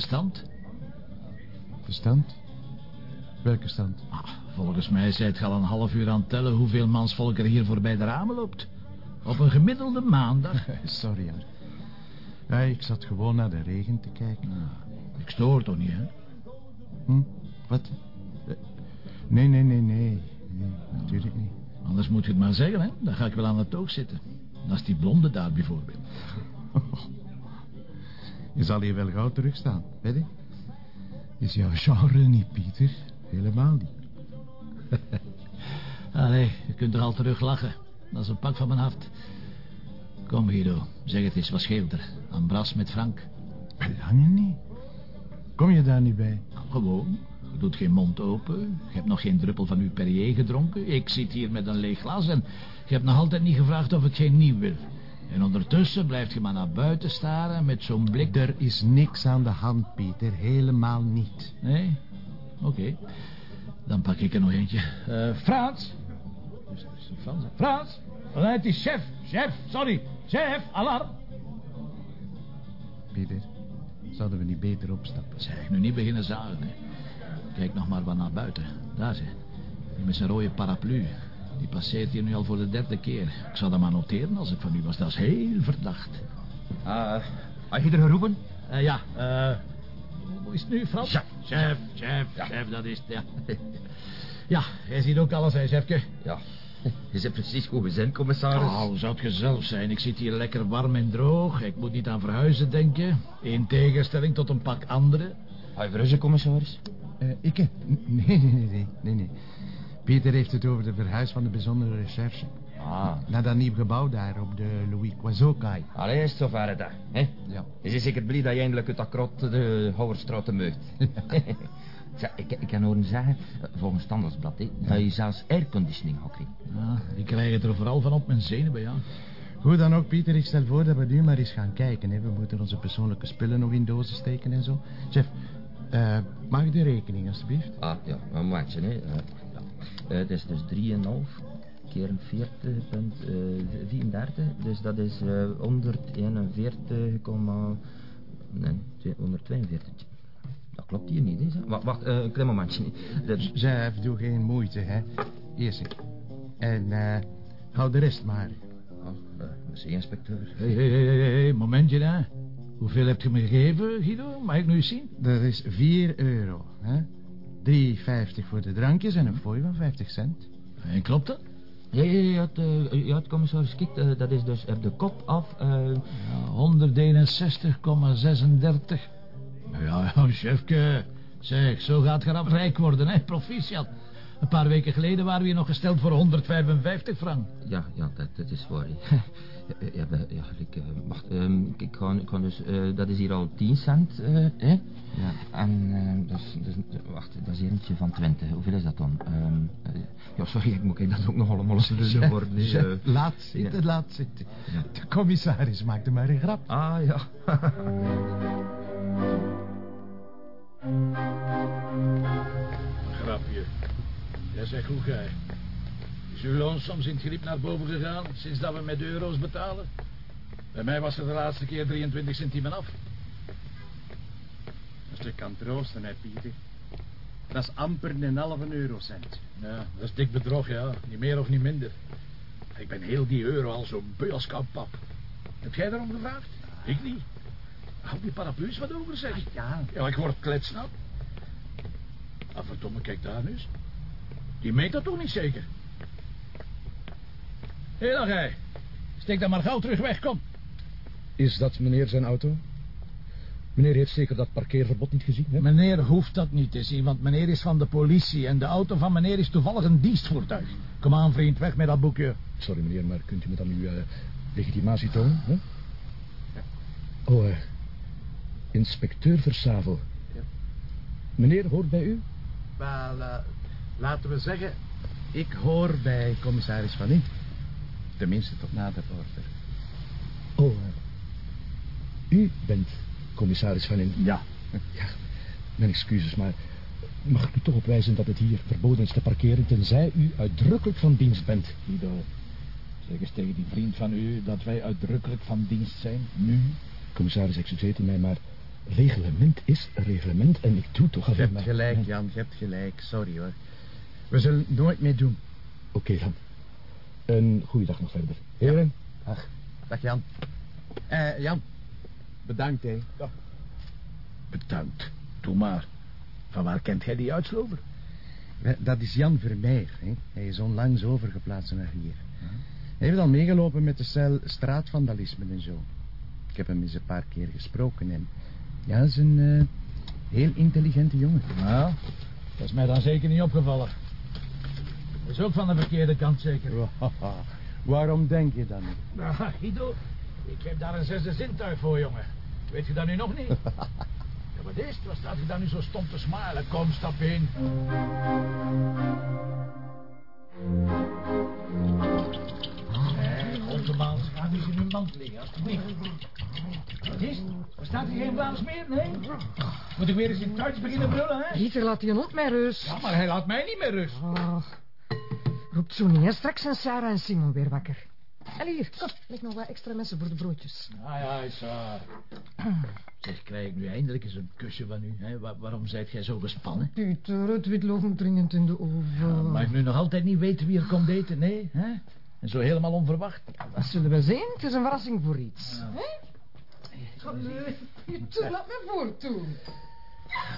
stand? De stand? Welke stand? Ah, volgens mij zijt je al een half uur aan het tellen hoeveel mansvolk er hier voorbij de ramen loopt. Op een gemiddelde maandag. Sorry, hoor. Ja, ik zat gewoon naar de regen te kijken. Nou, ik stoor toch niet, hè? Hm? Wat? Eh, Nee, nee, nee, nee. Nee, natuurlijk niet. Anders moet je het maar zeggen, hè? Dan ga ik wel aan het oog zitten. Dat is die blonde daar bijvoorbeeld. Je zal hier wel gauw terugstaan, weet je? Is jouw genre niet, Pieter? Helemaal niet. Allee, je kunt er al terug lachen. Dat is een pak van mijn hart. Kom, Guido. Zeg het eens, wat scheelt er? Ambras met Frank? Belangen niet. Kom je daar niet bij? Gewoon. Je doet geen mond open. Je hebt nog geen druppel van uw Perrier gedronken. Ik zit hier met een leeg glas en je hebt nog altijd niet gevraagd of ik geen nieuw wil. En ondertussen blijft je maar naar buiten staren met zo'n blik... Er is niks aan de hand, Pieter. Helemaal niet. Nee? Oké. Dan pak ik er nog eentje. Eh Frans? Dus, Frans? Frans? Het is chef. Chef, sorry. Chef, alarm. Pieter, zouden we niet beter opstappen? Zeg, nu niet beginnen zagen. Kijk nog maar wat naar buiten. Daar, ze. Die met zijn rode paraplu. Die passeert hier nu al voor de derde keer. Ik zou dat maar noteren als ik van u was. Dat is heel verdacht. Ah, had je er geroepen? Eh, ja, eh... hoe is het nu, Frans? Chef. Chef, chef, chef, dat is het, ja. ja, jij ziet ook alles, hè, chefke. Ja. Je zit precies goed gezin, commissaris. Oh, hoe zou het gezellig zijn? Ik zit hier lekker warm en droog. Ik moet niet aan verhuizen denken. In tegenstelling tot een pak anderen. Ga je verhuizen, commissaris? Eh, ik? nee, nee, nee, nee, nee. Pieter heeft het over de verhuis van de bijzondere recherche. Ah. Naar dat nieuw gebouw daar op de Louis Quazokai. Allee, is het zover, dat, hè? Ja. Je is zeker blij dat je eindelijk uit dat krot de Houwerstraat meugt. Zeg, ik, ik kan horen zeggen, eh, volgens het Handelsblad, hè, dat je zelfs airconditioning gaat krijgen. Ja, ik krijg het er vooral van op mijn zenuwen, ja. Goed dan ook, Pieter. Ik stel voor dat we nu maar eens gaan kijken. Hè. We moeten onze persoonlijke spullen nog in dozen steken en zo. Chef, eh, mag ik de rekening, alstublieft? Ah, ja, een momentje, hè. Eh. Eh, het is dus 3,5 keer 40,34. dus dat is eh 141, nee, 142. Dat klopt hier niet, hè. zeg. Wacht, wacht eh, een klein momentje. De, Chef, doe geen moeite, hè. Eerst ik. En eh, hou de rest maar. oh, eh, merci, inspecteur. Hé, hé, hé, hé, momentje, hè. Hoeveel heb je me gegeven, Guido? Mag ik nu eens zien? Dat is 4 euro, hè. 3,50 voor de drankjes en een fooi van 50 cent. En klopt dat? Ja, ja, ja, eh, ja, het commissaris, kijk, eh, dat is dus op de kop af... eh, Ja, 161,36. Ja, ja, chefke. Zeg, zo gaat je rijk worden, hè, proficiat. Een paar weken geleden waren we hier nog gesteld voor 155 frank. Ja, ja, dat, dat is waar. hè. ja, ja, ja, ik, eh, wacht, ehm, ik, ik ga dus, eh, dat is hier al 10 cent, eh, hè? Ja. En, eh, dat is, dat is- wacht, dat is eentje van 20. Hoeveel is dat dan? Ehm, eh, ja, sorry, ik moet ik dat ook nog allemaal eens worden. eh. laat zitten, laat zitten. De commissaris maakte maar een grap. Ah, ja. Grapje. Jij zegt hoe gij. Is uw loon soms in het griep naar boven gegaan sinds dat we met euro's betalen? Bij mij was er de laatste keer 23 centimen af. Als je kan troosten, hè, Pieter. Dat is amper een halve eurocent. Ja, dat is dik bedrog, ja. Niet meer of niet minder. Ik ben heel die euro al zo beu als pap. Heb jij daarom gevraagd? Ik niet. Hou die paraplu's wat over, zeg. Ja, Ja, ik word kletsnap. Ah, verdomme, kijk daar nu eens. Die meent dat toch niet zeker? Hé, dan gij. Steek dan maar gauw terug weg, kom. Is dat meneer zijn auto? Meneer heeft zeker dat parkeerverbod niet gezien, hè? Meneer hoeft dat niet te zien, want meneer is van de politie... en de auto van meneer is toevallig een dienstvoertuig. Kom aan, vriend, weg met dat boekje. Sorry meneer, maar kunt u me dan uw eh, legitimatie tonen? Hè? Oh, eh, inspecteur Versavel. Meneer hoort bij u? Wel, eh, laten we zeggen, ik hoor bij commissaris Van In. Tenminste tot nader order. Oh, eh, u bent commissaris van in... Ja. Ja, mijn excuses, maar mag ik u toch opwijzen dat het hier verboden is te parkeren... tenzij u uitdrukkelijk van dienst bent? Guido, zeg eens tegen die vriend van u dat wij uitdrukkelijk van dienst zijn, nu. Commissaris, excuseert u mij, maar reglement is een reglement en ik doe toch Je alleen hebt maar... gelijk, Jan, je hebt gelijk. Sorry hoor. We zullen het nooit meer doen. Oké dan. Een goede dag nog verder. Heren, Ach, dag Jan. Eh, Jan. Bedankt, hè. Bedankt. Doe maar. Van waar kent jij die uitslover? Eh, Dat is Jan Vermeer. Hè. Hij is onlangs overgeplaatst naar hier. Hij heeft al meegelopen met de cel straatvandalisme en zo. Ik heb hem eens een paar keer gesproken en... Ja, hij is een eh, heel intelligente jongen. Nou, dat is mij dan zeker niet opgevallen. Dat is ook van de verkeerde kant zeker. Waarom denk je dan niet? Nou, Guido, ik heb daar een zesde zintuig voor, jongen. Weet je dat nu nog niet? Ja, wat is het? Wat staat je daar nu zo stom te smalen? Kom, stap in. Hé, Gondemans, ga eens in uw mand liggen, alsjeblieft. Wat is het? Er staat hier geen Vlaams meer, nee? Moet ik weer eens in het Duits beginnen brullen, hè? Pieter, laat je op met rust. Ja, maar hij laat mij niet meer rust. Roept zo niet, hè? Straks zijn Sarah en Simon weer wakker. En hier, kom, leg nog wat extra messen voor de broodjes. Ah ja, is waar. Zeg, krijg ik nu eindelijk eens een kusje van u? Hè? Wa- waarom zijt jij zo gespannen? Pieter, het witloof moet dringend in de oven. Mag ik nu nog altijd niet weten wie er komt eten? Nee, hè? En zo helemaal onverwacht. Dat zullen we zien. Het is een verrassing voor iets. Hè? Allee, Pieter, laat me voortdoen.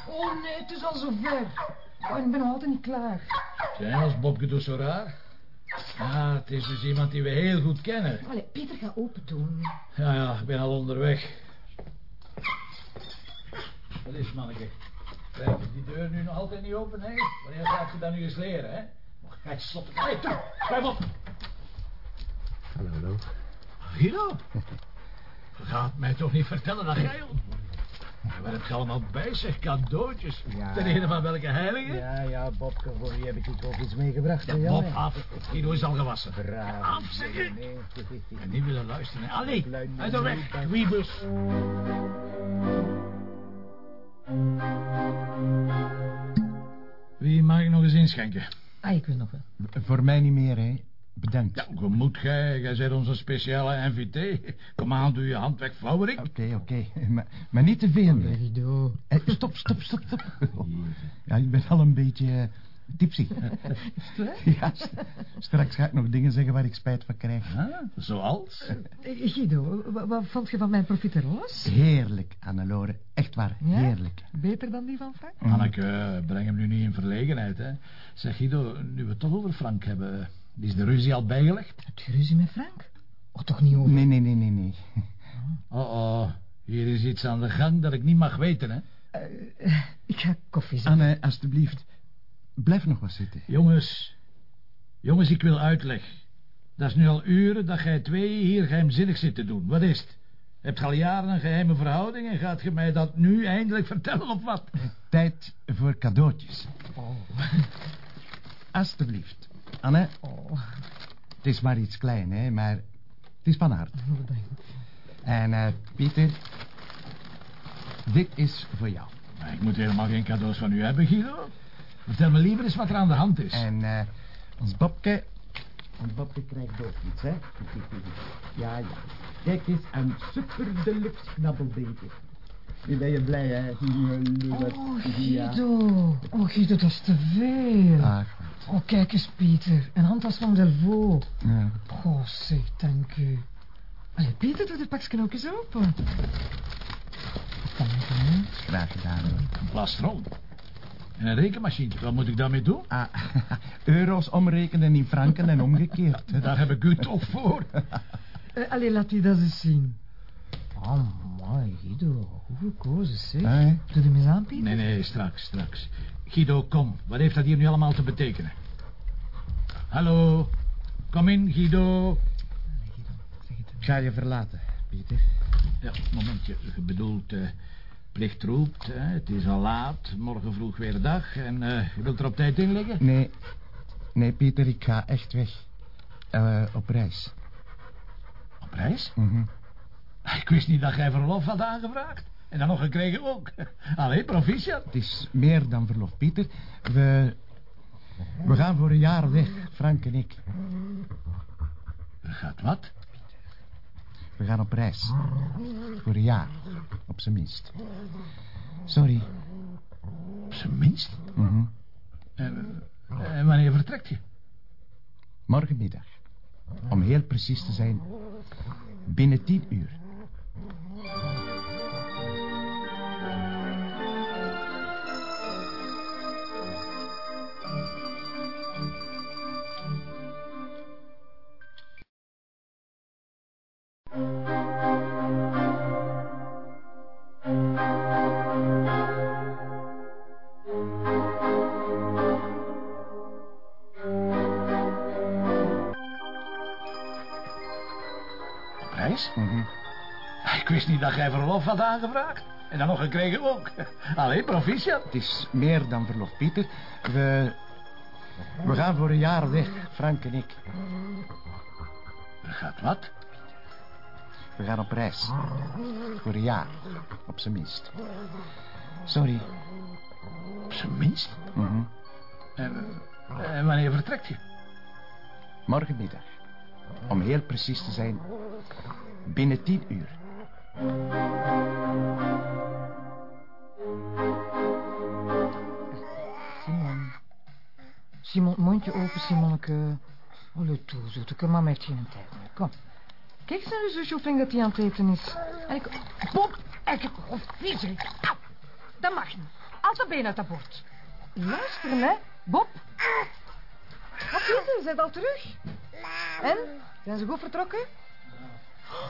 Oh nee, het is al zover. Oh, ik ben nog altijd niet klaar. Tja, als Bobke doet zo raar. Ah, het is dus iemand die we heel goed kennen. Allee, Pieter, ga open doen. Ja, ja, ik ben al onderweg. Wat is, manneke? Krijg je die deur nu nog altijd niet open, hè? Wanneer gaat je dat nu eens leren, hè? Hij stopt het. Hé, toe! Blijf op! Hallo, hallo. Guido? Je gaat mij toch niet vertellen dat jij... Wat heb je allemaal bij zich? Cadeautjes? Ja. Ten ene van welke heilige? Ja, ja, Bobke, voor wie heb ik ook ook iets meegebracht? Ja, hè, Bob, af. Guido is al gewassen. Braaf. Nee. En niet willen luisteren. Allee, uit de weg, mannetje. Wiebus. Wie mag ik nog eens inschenken? Ah, ik wil nog wel. Voor mij niet meer, hè. Bedankt. Ja, hoe moet gij? Jij bent onze speciale invité. Kom aan, doe je hand weg, flauwerik. Oké, oké. Maar, maar niet te veel. Guido. Eh, stop, stop, stop, stop. Ja, ik ben al een beetje uh, tipsy. ja, st- straks ga ik nog dingen zeggen waar ik spijt van krijg. Ah, zoals? Eh, Guido, wa- wat vond je van mijn profiteroles? Heerlijk, Annelore. Echt waar, Ja? heerlijk. Beter dan die van Frank? Anneke, breng hem nu niet in verlegenheid, hè. Zeg Guido, nu we het toch over Frank hebben... Is de ruzie al bijgelegd? Heb je ruzie met Frank? Oh, toch niet over? Nee, nee, nee, nee, nee. Oh, oh, hier is iets aan de gang dat ik niet mag weten, hè. Eh, ik ga koffie zetten. Anne, alstublieft. Blijf nog wat zitten. Jongens, jongens, ik wil uitleg. Dat is nu al uren dat jij twee hier geheimzinnig zit te doen. Wat is het? Hebt je al jaren een geheime verhouding en gaat je mij dat nu eindelijk vertellen of wat? Tijd voor cadeautjes. Oh. Alstublieft. Anne, Oh, het is maar iets klein, hè, maar het is van harte. bedankt. En eh, Pieter, dit is voor jou. Maar ik moet helemaal geen cadeaus van u hebben, Guido. Vertel me liever eens wat er aan de hand is. En eh, ons Bobke, ons Bobke krijgt ook iets, hè? Ja, ja. Kijk eens, een super deluxe knabbelbeker. Nu ben je blij, hè? Oh, Guido. Oh, Guido, dat is te veel. Ach, Oh, kijk eens, Pieter. Een handtas van Delvaux. ja. Oh, zeg, dank u. Allee, Pieter, doe de pakje ook eens open. Dank u. Graag gedaan, hoor. Een plastron. En een rekenmachine. Wat moet ik daarmee doen? Ah, euro's omrekenen in franken en omgekeerd. hè. Daar heb ik u toch voor. Uh, allee, laat die dat eens zien. Oh, Guido. Hoe gekozen, zeg. Hè? Doe hem eens aan, Pieter. Nee, nee, straks, straks. Guido, kom. Wat heeft dat hier nu allemaal te betekenen? Hallo? Kom in, Guido. Allee, Guido, zeg het. Ik ga je verlaten, Pieter. Ja, momentje. Je bedoelt, eh, plicht roept. Hè? Het is al laat. Morgen vroeg weer dag. En eh, je wilt er op tijd in liggen? Nee, nee, Pieter, ik ga echt weg. Eh, op reis. Op reis? Mhm. Ik wist niet dat jij verlof had aangevraagd. En dan nog gekregen ook. Allee, proficiat. Het is meer dan verlof, Pieter. We, we gaan voor een jaar weg, Frank en ik. Gaat wat? We gaan op reis. Voor een jaar, op zijn minst. Sorry. Op zijn minst. Mhm. En, en wanneer vertrekt je? Morgenmiddag. Om heel precies te zijn, binnen tien uur. Mm-hmm. En dan nog gekregen ook. Allee, proficiat. Het is meer dan verlof, Pieter. We... We gaan voor een jaar weg, Frank en ik. Gaat wat? We gaan op reis. Voor een jaar, op zijn minst. Sorry. Op zijn minst. Mhm. En, en wanneer vertrekt je? Morgenmiddag. Om heel precies te zijn, binnen tien uur. Simon, mondje open, Simonneke. Allee, toe, zoeteke. Mama heeft geen tijd meer. Kom. Kijk eens je zusje hoe dat hij aan het eten is. En ik... Bob! Ik... Oh, viezerik. Au. Dat mag niet. Al dat been uit dat bord. Luisteren, hè. Bob. Wat Pieter, zijn al terug? En? Zijn ze goed vertrokken?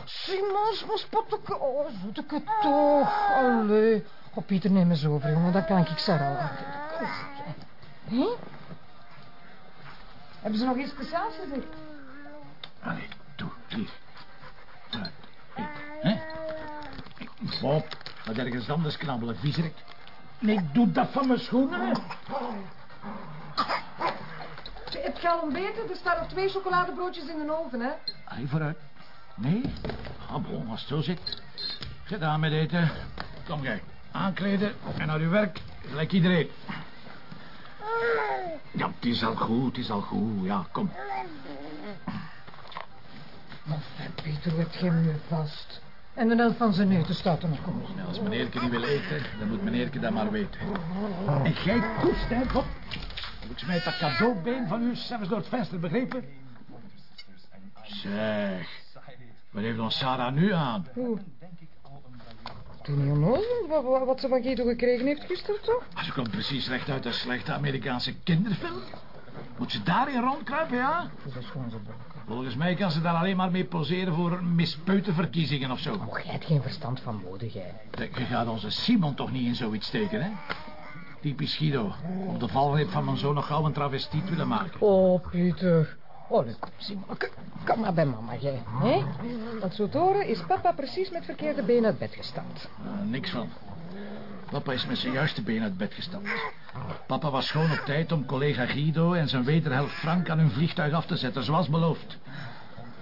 Simon, mijn spotteke. Oh, zoeteke toch. Allee. Oh, Pieter, neem eens over, jongen. Dan kan ik Sarah al hè. Hé? Hebben ze nog iets speciaals gezegd? Allee, toe, lief. Uit, eet, hè? Bob, wat ergens anders knabbelen, viezerik. Nee, doe dat van mijn schoenen. Heb je al ontbeten? Er staan nog twee chocoladebroodjes in de oven, hè? Allee, vooruit. Nee? Ah, bon, als het zo zit. Gedaan met eten. Kom jij, aankleden en naar uw werk, gelijk iedereen. Ja, het is al goed, het is al goed. Ja, kom. Maar heb je hem nu vast? En de helft van zijn neuten staat er nog om. Ja, als meneerke niet wil eten, dan moet meneerke dat maar weten. En jij koest, hè, Bob? Heb ik smijt dat cadeaubeen van u zelfs door het venster begrepen? Zeg, wat heeft ons Sarah nu aan? Oeh. Doe niet onnozel wat, wat, wat ze van Guido gekregen heeft gisteren, toch? Ah, Ze komt precies recht uit een slechte Amerikaanse kinderfilm. Moet ze daarin rondkruipen, ja? Dat is gewoon zo. Volgens mij kan ze daar alleen maar mee poseren voor mispeutenverkiezingen of zo. Oh, jij hebt geen verstand van mode, jij. Je gaat onze Simon toch niet in zoiets steken, hè? Typisch Guido. Op de valreep van mijn zoon nog gauw een travestiet willen maken. Oh, Pieter. Oh, kom, Simon. Kom maar bij mama, jij. Hè? Want zo te horen is papa precies met verkeerde been uit bed gestapt. Ah, niks van. Papa is met zijn juiste been uit bed gestapt. Papa was gewoon op tijd om collega Guido en zijn wederhelft Frank aan hun vliegtuig af te zetten, zoals beloofd.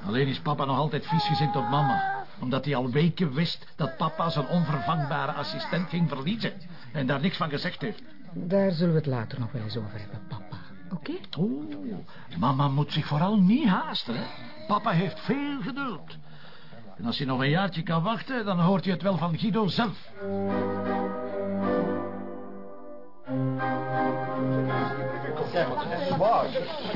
Alleen is papa nog altijd viesgezind op mama. Omdat hij al weken wist dat papa zijn onvervangbare assistent ging verliezen. En daar niks van gezegd heeft. Daar zullen we het later nog wel eens over hebben, papa. Oké? Oeh, mama moet zich vooral niet haasten, hè. Papa heeft veel geduld. En als hij nog een jaartje kan wachten, dan hoort hij het wel van Guido zelf.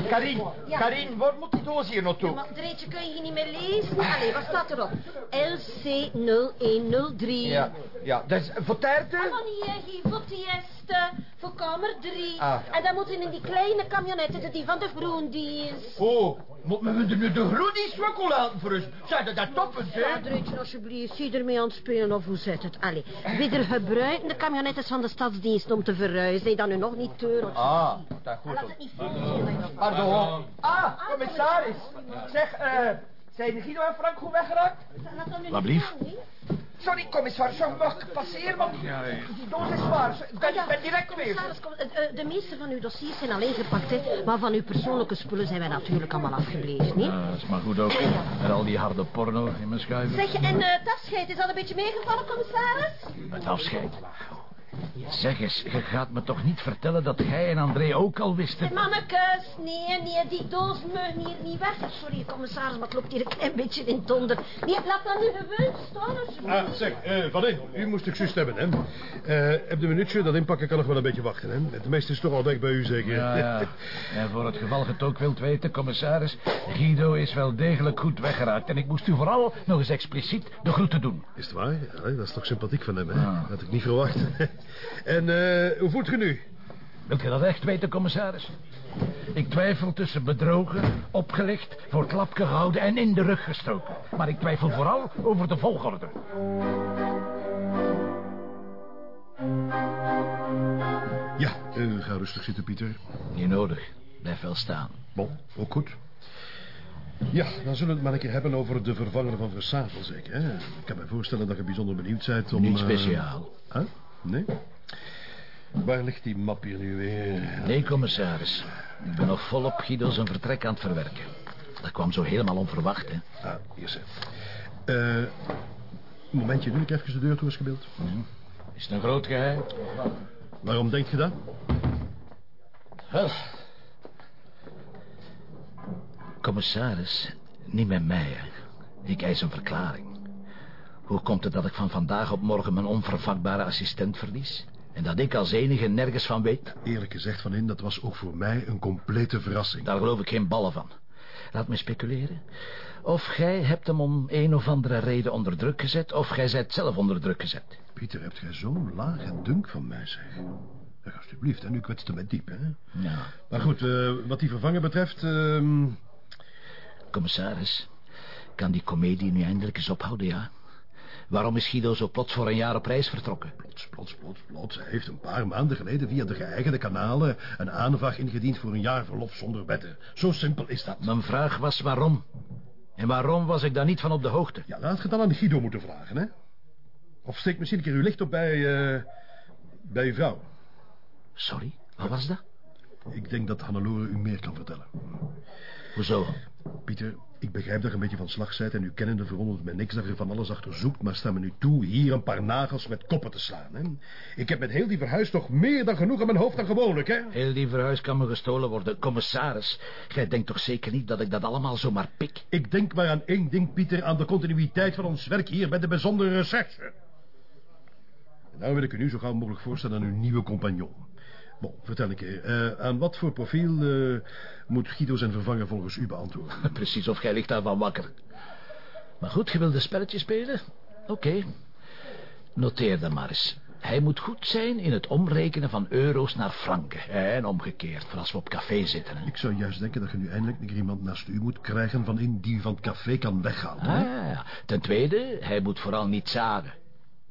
Karin, Karin, waar moet die doos hier naartoe? Maar Dreetje, kun je hier niet meer lezen? Allee, wat staat erop? LC0103. Ja, ja, dat is voor dan hier, hier voor Tieste, voor kamer 3. Ah. En dan moeten in die kleine camionetten, die van de groendienst. Oh, moet me er nu de groene smokkel laten voor ons? Zijn dat dat toppen, Ja, hè? Dreetje, alsjeblieft, zie ermee aan het spelen of hoe zit het? Allee, wie er gebruiken de camionetten van de stadsdienst om te verhuizen, die dan nu nog niet teuren. Ah, dat goed. Laat het niet veel Pardon. Ah, commissaris. Zeg, eh, zijn Guido en Frank goed weggeraakt? Wat blief? Sorry, commissaris, zo mag ik passeren, want die doos is zwaar. Ik ben, ik ben direct weer. Eh, eh, de meeste van uw dossiers zijn alleen gepakt, hè. Maar van uw persoonlijke spullen zijn wij natuurlijk allemaal afgebleven, hè. Ja, dat is maar goed ook. Met al die harde porno in mijn schuiven. Zeg je, en eh, het afscheid, is dat een beetje meegevallen, commissaris? Het afscheid. Zeg eens, je gaat me toch niet vertellen dat jij en André ook al wisten... Mannekes, nee, nee, die doos mag hier niet weg. Sorry, commissaris, maar het loopt hier een klein beetje in het onder. Nee, laat dat nu gewund staan, alsjeblieft. Ah, zeg, eh Van In, u moest ik juist hebben, hè. Eh heb een minuutje, dat inpakken kan nog wel een beetje wachten, hè. Het meeste is toch al weg bij u, zeker? Ja, ja. En voor het geval je het ook wilt weten, commissaris... Guido is wel degelijk goed weggeraakt. En ik moest u vooral nog eens expliciet de groeten doen. Is het waar? Ja, dat is toch sympathiek van hem, hè? Dat had ik niet verwacht. en eh, hoe voelt je nu? Wilt je dat echt weten, commissaris? Ik twijfel tussen bedrogen, opgelicht, voor het lapje gehouden en in de rug gestoken. Maar ik twijfel vooral over de volgorde. Ja, eh, ga rustig zitten, Pieter. Niet nodig. Blijf wel staan. Bon, ook goed. Ja, dan zullen we het maar een keer hebben over de vervanger van Versavel, zeker. Hè? Ik kan me voorstellen dat je bijzonder benieuwd bent om... Niet eh, speciaal. Huh? Nee? Waar ligt die map hier nu weer? Nee, commissaris. Ik ben nog volop Guido zijn vertrek aan het verwerken. Dat kwam zo helemaal onverwacht, hè. Ah, hier zit. Eh, momentje, nu ik even de deur toe is gebeeld. Is het een groot geheim? Waarom denk je dat? Wel. Commissaris, niet met mij, hè. Ik eis een verklaring. Hoe komt het dat ik van vandaag op morgen mijn onvervangbare assistent verlies? En dat ik als enige nergens van weet? Eerlijk gezegd, Van In, dat was ook voor mij een complete verrassing. Daar geloof ik geen ballen van. Laat me speculeren. Of gij hebt hem om een of andere reden onder druk gezet... of gij zijt zelf onder druk gezet. Pieter, hebt gij zo'n lage dunk van mij, zeg? Alsjeblieft, en nu kwetste met diep, hè? Ja. Maar goed, eh, wat die vervanger betreft... ehm, Commissaris, kan die komedie nu eindelijk eens ophouden, ja? Waarom is Guido zo plots voor een jaar op reis vertrokken? Plots, plots, plots, plots. Hij heeft een paar maanden geleden via de geëigende kanalen... een aanvraag ingediend voor een jaar verlof zonder wetten. Zo simpel is dat. Mijn vraag was waarom. En waarom was ik daar niet van op de hoogte? Ja, laat je dan aan Guido moeten vragen, hè? Of steek misschien een keer uw licht op bij... eh, bij uw vrouw. Sorry, wat was dat? Ik denk dat Hannelore u meer kan vertellen. Hoezo? Pieter, ik begrijp dat je een beetje van slag bent... en u kennende verwondert me niks dat je van alles achter zoekt... maar sta me nu toe hier een paar nagels met koppen te slaan, hè? Ik heb met heel die verhuis toch meer dan genoeg aan mijn hoofd dan gewoonlijk, hè? Heel die verhuis kan me gestolen worden. Commissaris, jij denkt toch zeker niet dat ik dat allemaal zomaar pik? Ik denk maar aan één ding, Pieter... aan de continuïteit van ons werk hier bij de bijzondere recherche. En daar wil ik u nu zo gauw mogelijk voorstellen aan uw nieuwe compagnon. Bon, vertel een keer. eh, aan wat voor profiel eh, moet Guido zijn vervanger volgens u beantwoorden? Precies of jij ligt daarvan wakker. Maar goed, je wil de spelletje spelen? Oké. Noteer dan maar eens. Hij moet goed zijn in het omrekenen van euro's naar franken. En omgekeerd, voor als we op café zitten. Hè. Ik zou juist denken dat je nu eindelijk een iemand naast u moet krijgen... van in die van het café kan weghalen. Ah, hè? ja. Ten tweede, hij moet vooral niet zagen.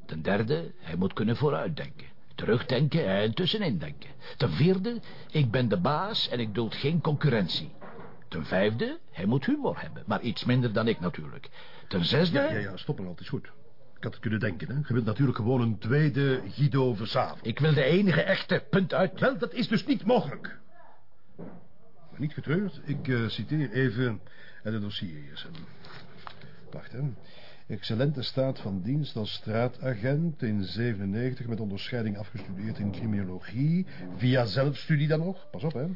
Ten derde, hij moet kunnen vooruitdenken. Terugdenken en tussenin denken. Ten vierde, ik ben de baas en ik duld geen concurrentie. Ten vijfde, hij moet humor hebben, maar iets minder dan ik natuurlijk. Ten zesde... Ja, ja, ja, stop is goed. Ik had het kunnen denken, hè. Je wilt natuurlijk gewoon een tweede Guido Versavel. Ik wil de enige echte, punt uit. Wel, dat is dus niet mogelijk. Maar niet getreurd, ik eh, citeer even het dossier hier. Wacht, hè. Excellente staat van dienst als straatagent in 97 met onderscheiding afgestudeerd in criminologie. Via zelfstudie dan nog, pas op hè.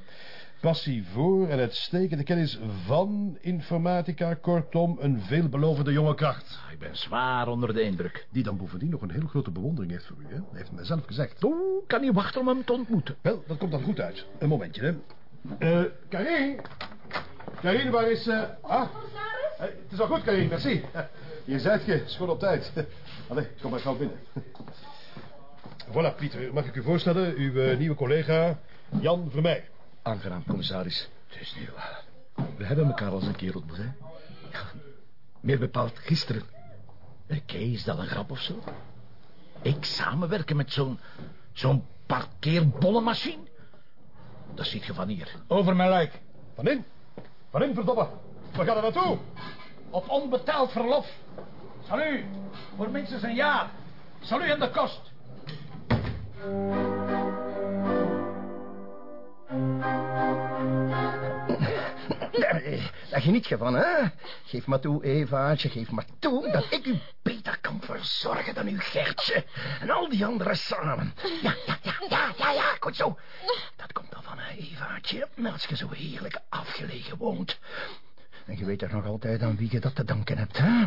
Passie voor en uitstekende kennis van informatica. Kortom, een veelbelovende jonge kracht. Ik ben zwaar onder de indruk. Die dan bovendien nog een heel grote bewondering heeft voor u, hè. Hij heeft mij zelf gezegd. Oh, kan niet wachten om hem te ontmoeten. Wel, dat komt dan goed uit. Een momentje, hè. Eh, Karin? Karin, waar is... eh ah, Eh, het is al goed, Karin, merci. Hier zijt je, schoon op tijd. Allee, kom maar gauw binnen. Voilà, Pieter, mag ik u voorstellen? Uw eh, nieuwe collega, Jan Vermeij. Aangenaam, commissaris. Het is waar. We hebben elkaar al eens een keer ontmoet, hè? Ja, meer bepaald gisteren. Oké, is dat een grap of zo? Ik samenwerken met zo'n... zo'n parkeerbollenmachine? Dat ziet je van hier. Over mijn lijk. Van in? Van in, verdomme. Waar gaat er naartoe? Op onbetaald verlof. Salut. Voor minstens een jaar. Salut aan de kost. Daar geniet je van, hè? Geef maar toe, Evaatje, geef maar toe dat ik u beter kan voor zorgen dan uw Gertje en al die anderen samen. Ja, ja, ja, ja, ja, ja, goed zo. Dat komt dan van een Evaatje, als je zo heerlijk afgelegen woont. En je weet toch nog altijd aan wie je dat te danken hebt, hè?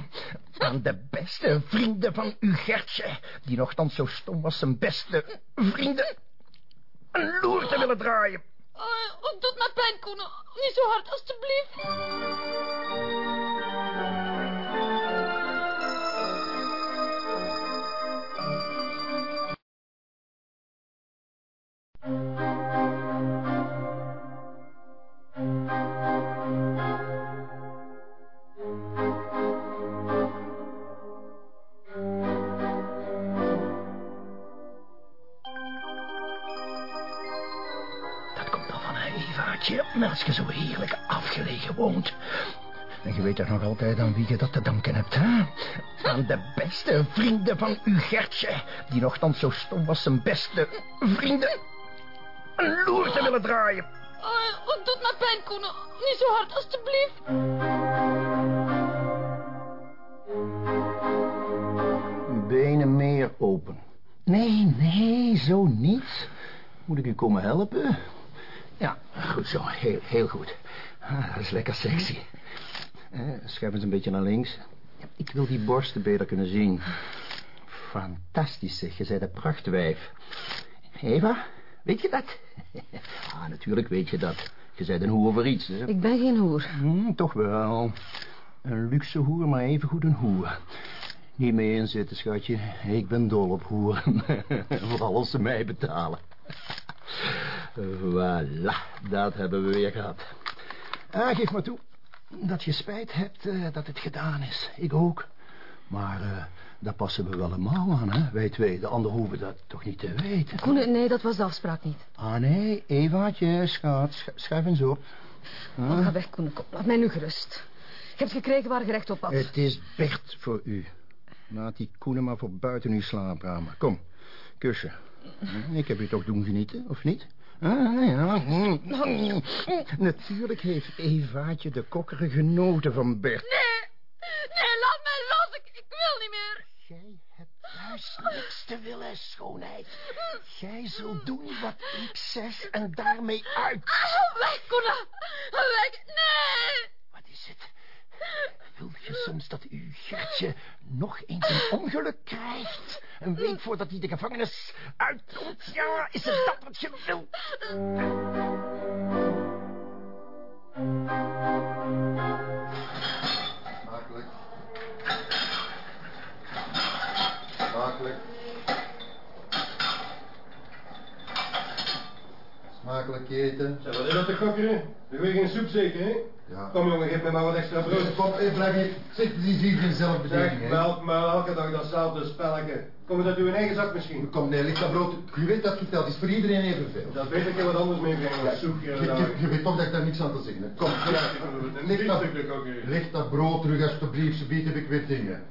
Aan de beste vrienden van uw Gertje, die nogthans zo stom was zijn beste vrienden een loer te willen draaien. Oh, het doet me pijn, Koen. Niet zo hard, alstublieft. Evaatje, als je zo heerlijk afgelegen woont. En je weet toch nog altijd aan wie je dat te danken hebt, hè? Aan de beste vrienden van uw Gertje, die nogthans zo stom was zijn beste vrienden een loer te willen draaien. Oh, het doet me pijn, Koen. Niet zo hard, alstublieft. Benen meer open. Nee, nee, zo niet. Moet ik u komen helpen? Goed zo. Heel, heel goed. Ah, dat is lekker sexy. Eh, schuif eens een beetje naar links. Ik wil die borsten beter kunnen zien. Fantastisch zeg, je bent een prachtwijf. Eva, weet je dat? ah, natuurlijk weet je dat. Je bent een hoer voor iets, hè? Ik ben geen hoer. Hm, toch wel. Een luxe hoer, maar evengoed een hoer. Niet mee inzitten, schatje. Ik ben dol op hoeren. Vooral als ze mij betalen. Voilà, dat hebben we weer gehad. Ah, geef maar toe dat je spijt hebt eh, dat het gedaan is. Ik ook. Maar eh, daar passen we wel allemaal aan, hè? Wij twee. De anderen hoeven dat toch niet te weten. Koen, nee, dat was de afspraak niet. Ah, nee. Evaatje, schat. sch- Schuif eens op. Oh, ga weg, Koen. Kom, laat mij nu gerust. Je hebt gekregen waar je recht op had. Het is Bert voor u. Laat die koenen maar voor buiten uw slaapkamer. Kom, kusje. Ik heb u toch doen genieten, of niet? Ah, ja. Natuurlijk heeft Evaatje de kokkere genoten van Bert. Nee, nee, laat mij los. Ik, ik wil niet meer. Jij hebt juist niks te willen, schoonheid. Jij zult doen wat ik zeg en daarmee uit. Ah, weg. Weg. Nee. Wat is het? Wil je soms dat uw Gertje nog eens een ongeluk krijgt? Een week voordat hij de gevangenis uitkomt? Ja, is het dat wat je wilt? Smakelijk. Smakelijk. Smakelijk eten. Zeg, wat is dat te gokken? Nu weer geen soep zeker, hè? Ja. Kom jongen, geef me maar wat extra brood. Kom, even blijven. Zit die hier in zelfbediening, Zeg, hè? melk maar elke dag datzelfde spelletje. Kom het uit uw eigen zak misschien? Kom, nee, ligt dat brood. Je weet dat vertelt, is voor iedereen evenveel. Dat weet ik je wat anders meebrengen. Ja, hier Je, je, je weet toch dat ik daar niks aan te zeggen heb. Kom, ligt dat, ligt dat brood terug alsjeblieft, ze biedt heb ik weer dingen.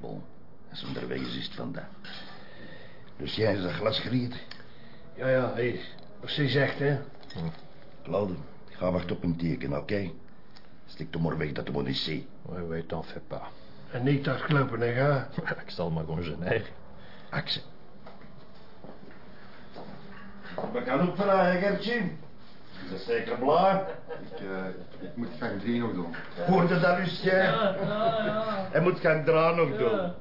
Bon, zonder wezen is het vandaag. Dus jij is een glas geriet. Ja, ja, hé. Precies echt, hè? Claude, ga wachten op een teken, oké? Stik de maar weg dat de man niet ziet. Oui, oui, t'en fais pas. En niet dat kloppen, hè, ga. Ik zal maar gewoon generen. Axel. We gaan ook vragen, Gertje. Is dat zeker blij? Ik, eh, ik moet gang 3 nog doen. Hoorde dat dus, jij? Hij moet gaan draaien nog doen.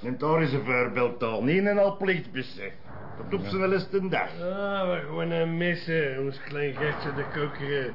Neem daar eens een voorbeeld aan. Niet een al plichtbesef. Dat doet ze wel eens ten dag. Ah, we gewoon een missen, ons klein Gertje de koker.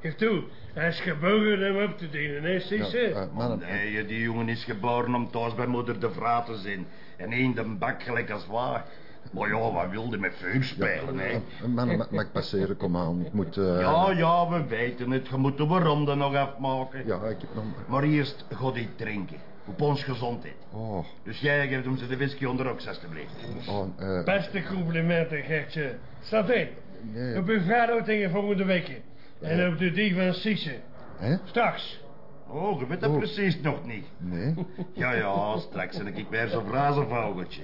Geef toe, hij is geboren om op te dienen, hè, zie je? Ja, eh, mannen, Nee, die jongen is geboren om thuis bij moeder de vrouw te zijn. En één de bak gelijk als waar. Maar ja, wat wilde met vuur spelen, hè? eh, mannen, ma- mag ik passeren? Kom aan. Ik moet... eh, Ja, ja, we weten het. Je moet de ronde nog afmaken. Ja, ik heb nog... Maar eerst hij drinken. Op ons gezondheid. Oh, Dus jij geeft hem ze de whisky onder oks, alstublieft. oh, eh... Beste complimenten, Gertje. Staat in. Nee. Op uw verjaardag volgende week. En op de die van Sisse. Hè? Straks. Oh, je weet dat Oh. precies nog niet. Nee. Ja, ja, straks zet ik weer zo'n frazenvogeltje.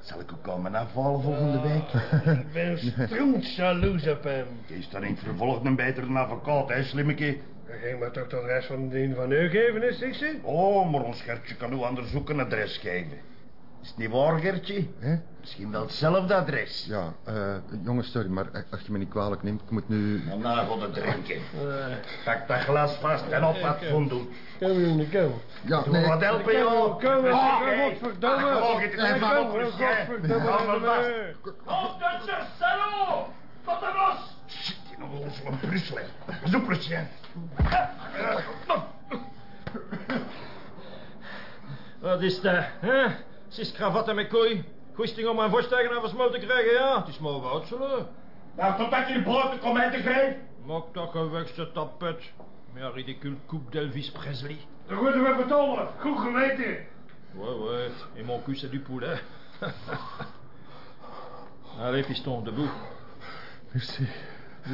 Zal ik ook komen afhalen volgende week? Ik ben stront jaloers op hem. Je is dan in het vervolg een betere advocaat, hè, slimmeke? Dan ging maar toch de adres van de van u geven, is ik ze? Oh, maar ons Gertje kan u anders ook een adres geven. Is het niet waar, Gertje? Misschien wel hetzelfde adres. Ja, eh, jongens, sorry, maar als je me niet kwalijk neemt, ik moet nu... Nou, nou, god het drinken. Pak dat glas vast en op wat van doen. Kom, jongen, kom. Ja, Doe wat helpen, joh. Kom, kom, Ah, kom, hey. godverdomme. Het is van op, dus, hè. Hou de de van Brussel. Het, ja. Wat is dat, hè? Zes kravatten met kooi. Goesting om mijn vorstijgen naar versmoot te krijgen, ja? Het is maar wat, zullen. Nou, totdat je de brood komt uit de greep. Maak dat gewekste tapet. Meer ridicule coupe d'Elvis Presley. Dan moeten we betalen. Goed geweten. Ouais, ouais, et mon cul c'est du poulet. Allez, piston, debout. Merci.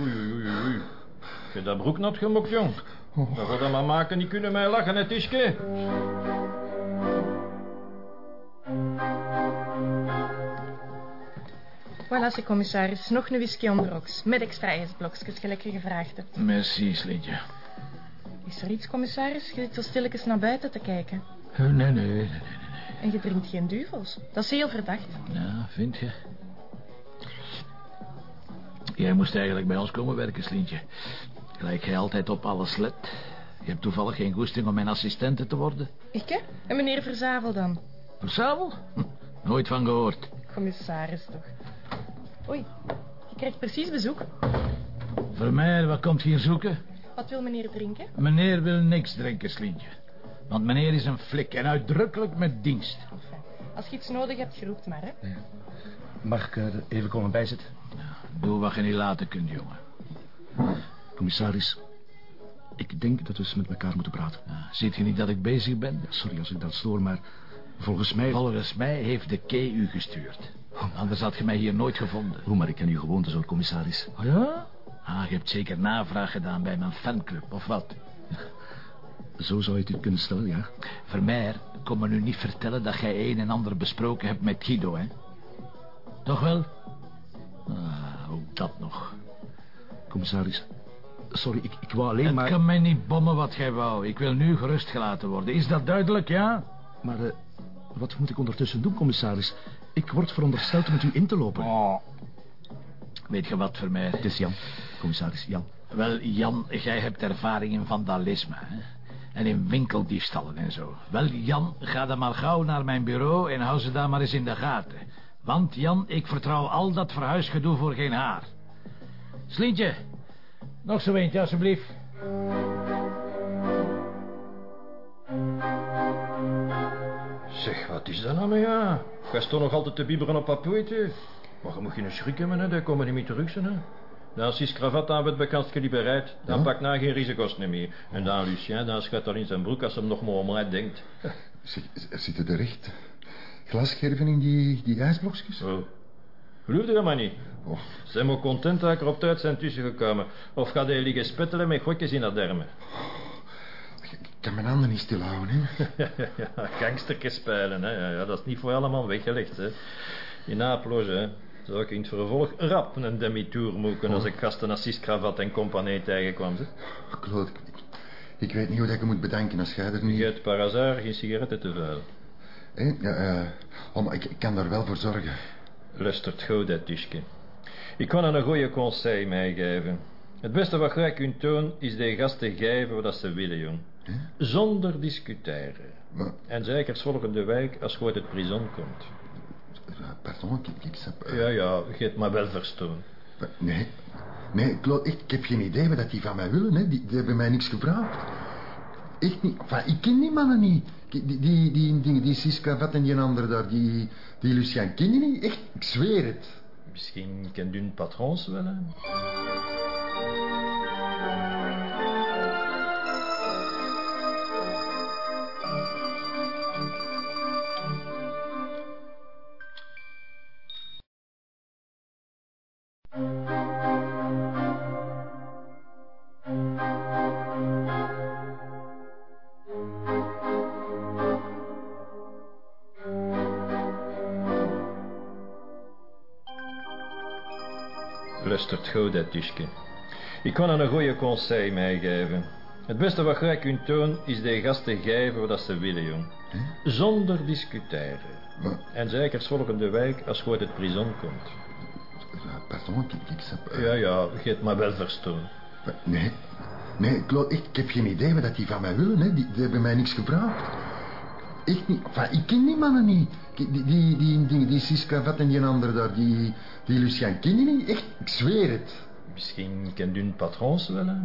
Oei, oei, oei, oei. Je hebt dat broek nat gemokt, jong. Dat gaat dat maar maken, die kunnen mij lachen, het iske. Voilà, ze commissaris. Nog een whisky on the rocks. Met extra ijsblokjes, gelijk je gevraagd hebt. Merci, Slintje. Is er iets, commissaris? Je zit zo stilletjes naar buiten te kijken. Eh, Nee, nee, nee. En je drinkt geen duvels. Dat is heel verdacht. Ja, vind je? Jij moest eigenlijk bij ons komen werken, Slintje. Gelijk jij altijd op alles let. Je hebt toevallig geen goesting om mijn assistente te worden. Ik, hè? En meneer Verzavel dan? Verzabel? Hm, Nooit van gehoord. Commissaris toch. Oei, je krijgt precies bezoek. Vermeer, wat komt hier zoeken? Wat wil meneer drinken? Meneer wil niks drinken, Slintje. Want meneer is een flik en uitdrukkelijk met dienst. Als je iets nodig hebt, je roept maar, hè. Mag ik er even komen bijzitten? Doe wat je niet laten kunt, jongen. Commissaris, ik denk dat we eens met elkaar moeten praten. Ziet je niet dat ik bezig ben? Sorry als ik dat stoor, maar volgens mij... Volgens mij heeft de K u gestuurd. Anders had je mij hier nooit gevonden. Hoe, maar ik ken uw gewoonte zo, commissaris. Oh ja? Ah, je hebt zeker navraag gedaan bij mijn fanclub, of wat? Zo zou je het kunnen stellen, ja. Vermeer, kom me nu niet vertellen dat jij een en ander besproken hebt met Guido, hè? Toch wel? Ah, ook dat nog. Commissaris, sorry, ik, ik wou alleen Het maar... kan mij niet bommen wat jij wou. Ik wil nu gerust gelaten worden. Is dat duidelijk, ja? Maar eh, wat moet ik ondertussen doen, commissaris? Ik word verondersteld met u in te lopen. Oh. Weet je wat, Vermeer? Het is Jan, commissaris, Jan. Wel, Jan, jij hebt ervaring in vandalisme, hè? En in winkeldiefstallen en zo. Wel, Jan, ga dan maar gauw naar mijn bureau en hou ze daar maar eens in de gaten. Want, Jan, ik vertrouw al dat verhuisgedoe voor geen haar. Slientje, nog zo eentje, alsjeblieft. Zeg, wat is dat nou met ja? Jij stond nog altijd te bibberen op papoeite. Maar je moet geen schrik hebben, hè. Daar komen niet meer terug, zijn, hè. Dan is kravat aan het bekendste die bereid. Dan Ja? pakt na geen risico's meer. En dan Lucien, dan schat er in zijn broek als hem nog maar om denkt. Er zitten er echt glasgerven in die, die ijsblokjes? Oh. Geloof je dat maar niet? Oh. Zijn maar content dat ik er op tijd zijn tussengekomen. Of gaat hij liggen spettelen met gokjes in dat dermen? Ik kan mijn handen niet stilhouden, hè. ja, gangstertjes spelen, hè. Ja, ja, dat is niet voor allemaal weggelegd, hè. In Aplos, hè. Zou ik in het vervolg rap een demi-tour moeten als ik gasten assist, kravat en compagnie tegenkwam, hè. Claude, ik, ik weet niet hoe dat ik je moet bedanken als jij er niet... Je hebt par hasard geen sigaretten te vuil. Hé, ja, eh, oh, maar ik, ik kan daar wel voor zorgen. Lustert goed, dat Tischke. Ik kan een goede conseil meegeven. Het beste wat jij kunt doen, is de gasten geven wat ze willen, jong. Zonder discussiëren. Maar, En zeker volgende week als je uit het prison komt. eh, pardon, ik, ik snap... eh, Ja, ja, je hebt maar wel verstaan. maar- Nee, nee, Claude, echt, ik heb geen idee wat die van mij willen, hè. Die, die hebben mij niks gevraagd. Echt niet. Enfin, ik ken die mannen niet. Die, die, die, die, die, Siska Vat en die andere daar, die, die Lucien, ken je niet? Echt, ik zweer het. Misschien kent u een patrons wel? Lustert goed, dat. Ik kan een goede conseil meegeven. Het beste wat jij kunt doen, is de gasten geven wat ze willen, jong. Zonder discussiëren. En zeker volgende week als je uit het prison komt. Pardon, ik, ik snap... Ja, ja, je hebt me wel verstaan. Nee, nee, Claude, echt, ik heb geen idee wat die van mij willen, hè. Die, die hebben mij niks gevraagd. Echt niet. Ik ken die mannen niet. Die, die, die, die, die, Siska Vat en die andere daar, die, die Lucien, ken je niet? Echt, ik zweer het. Misschien kent u een patrons wel, hè?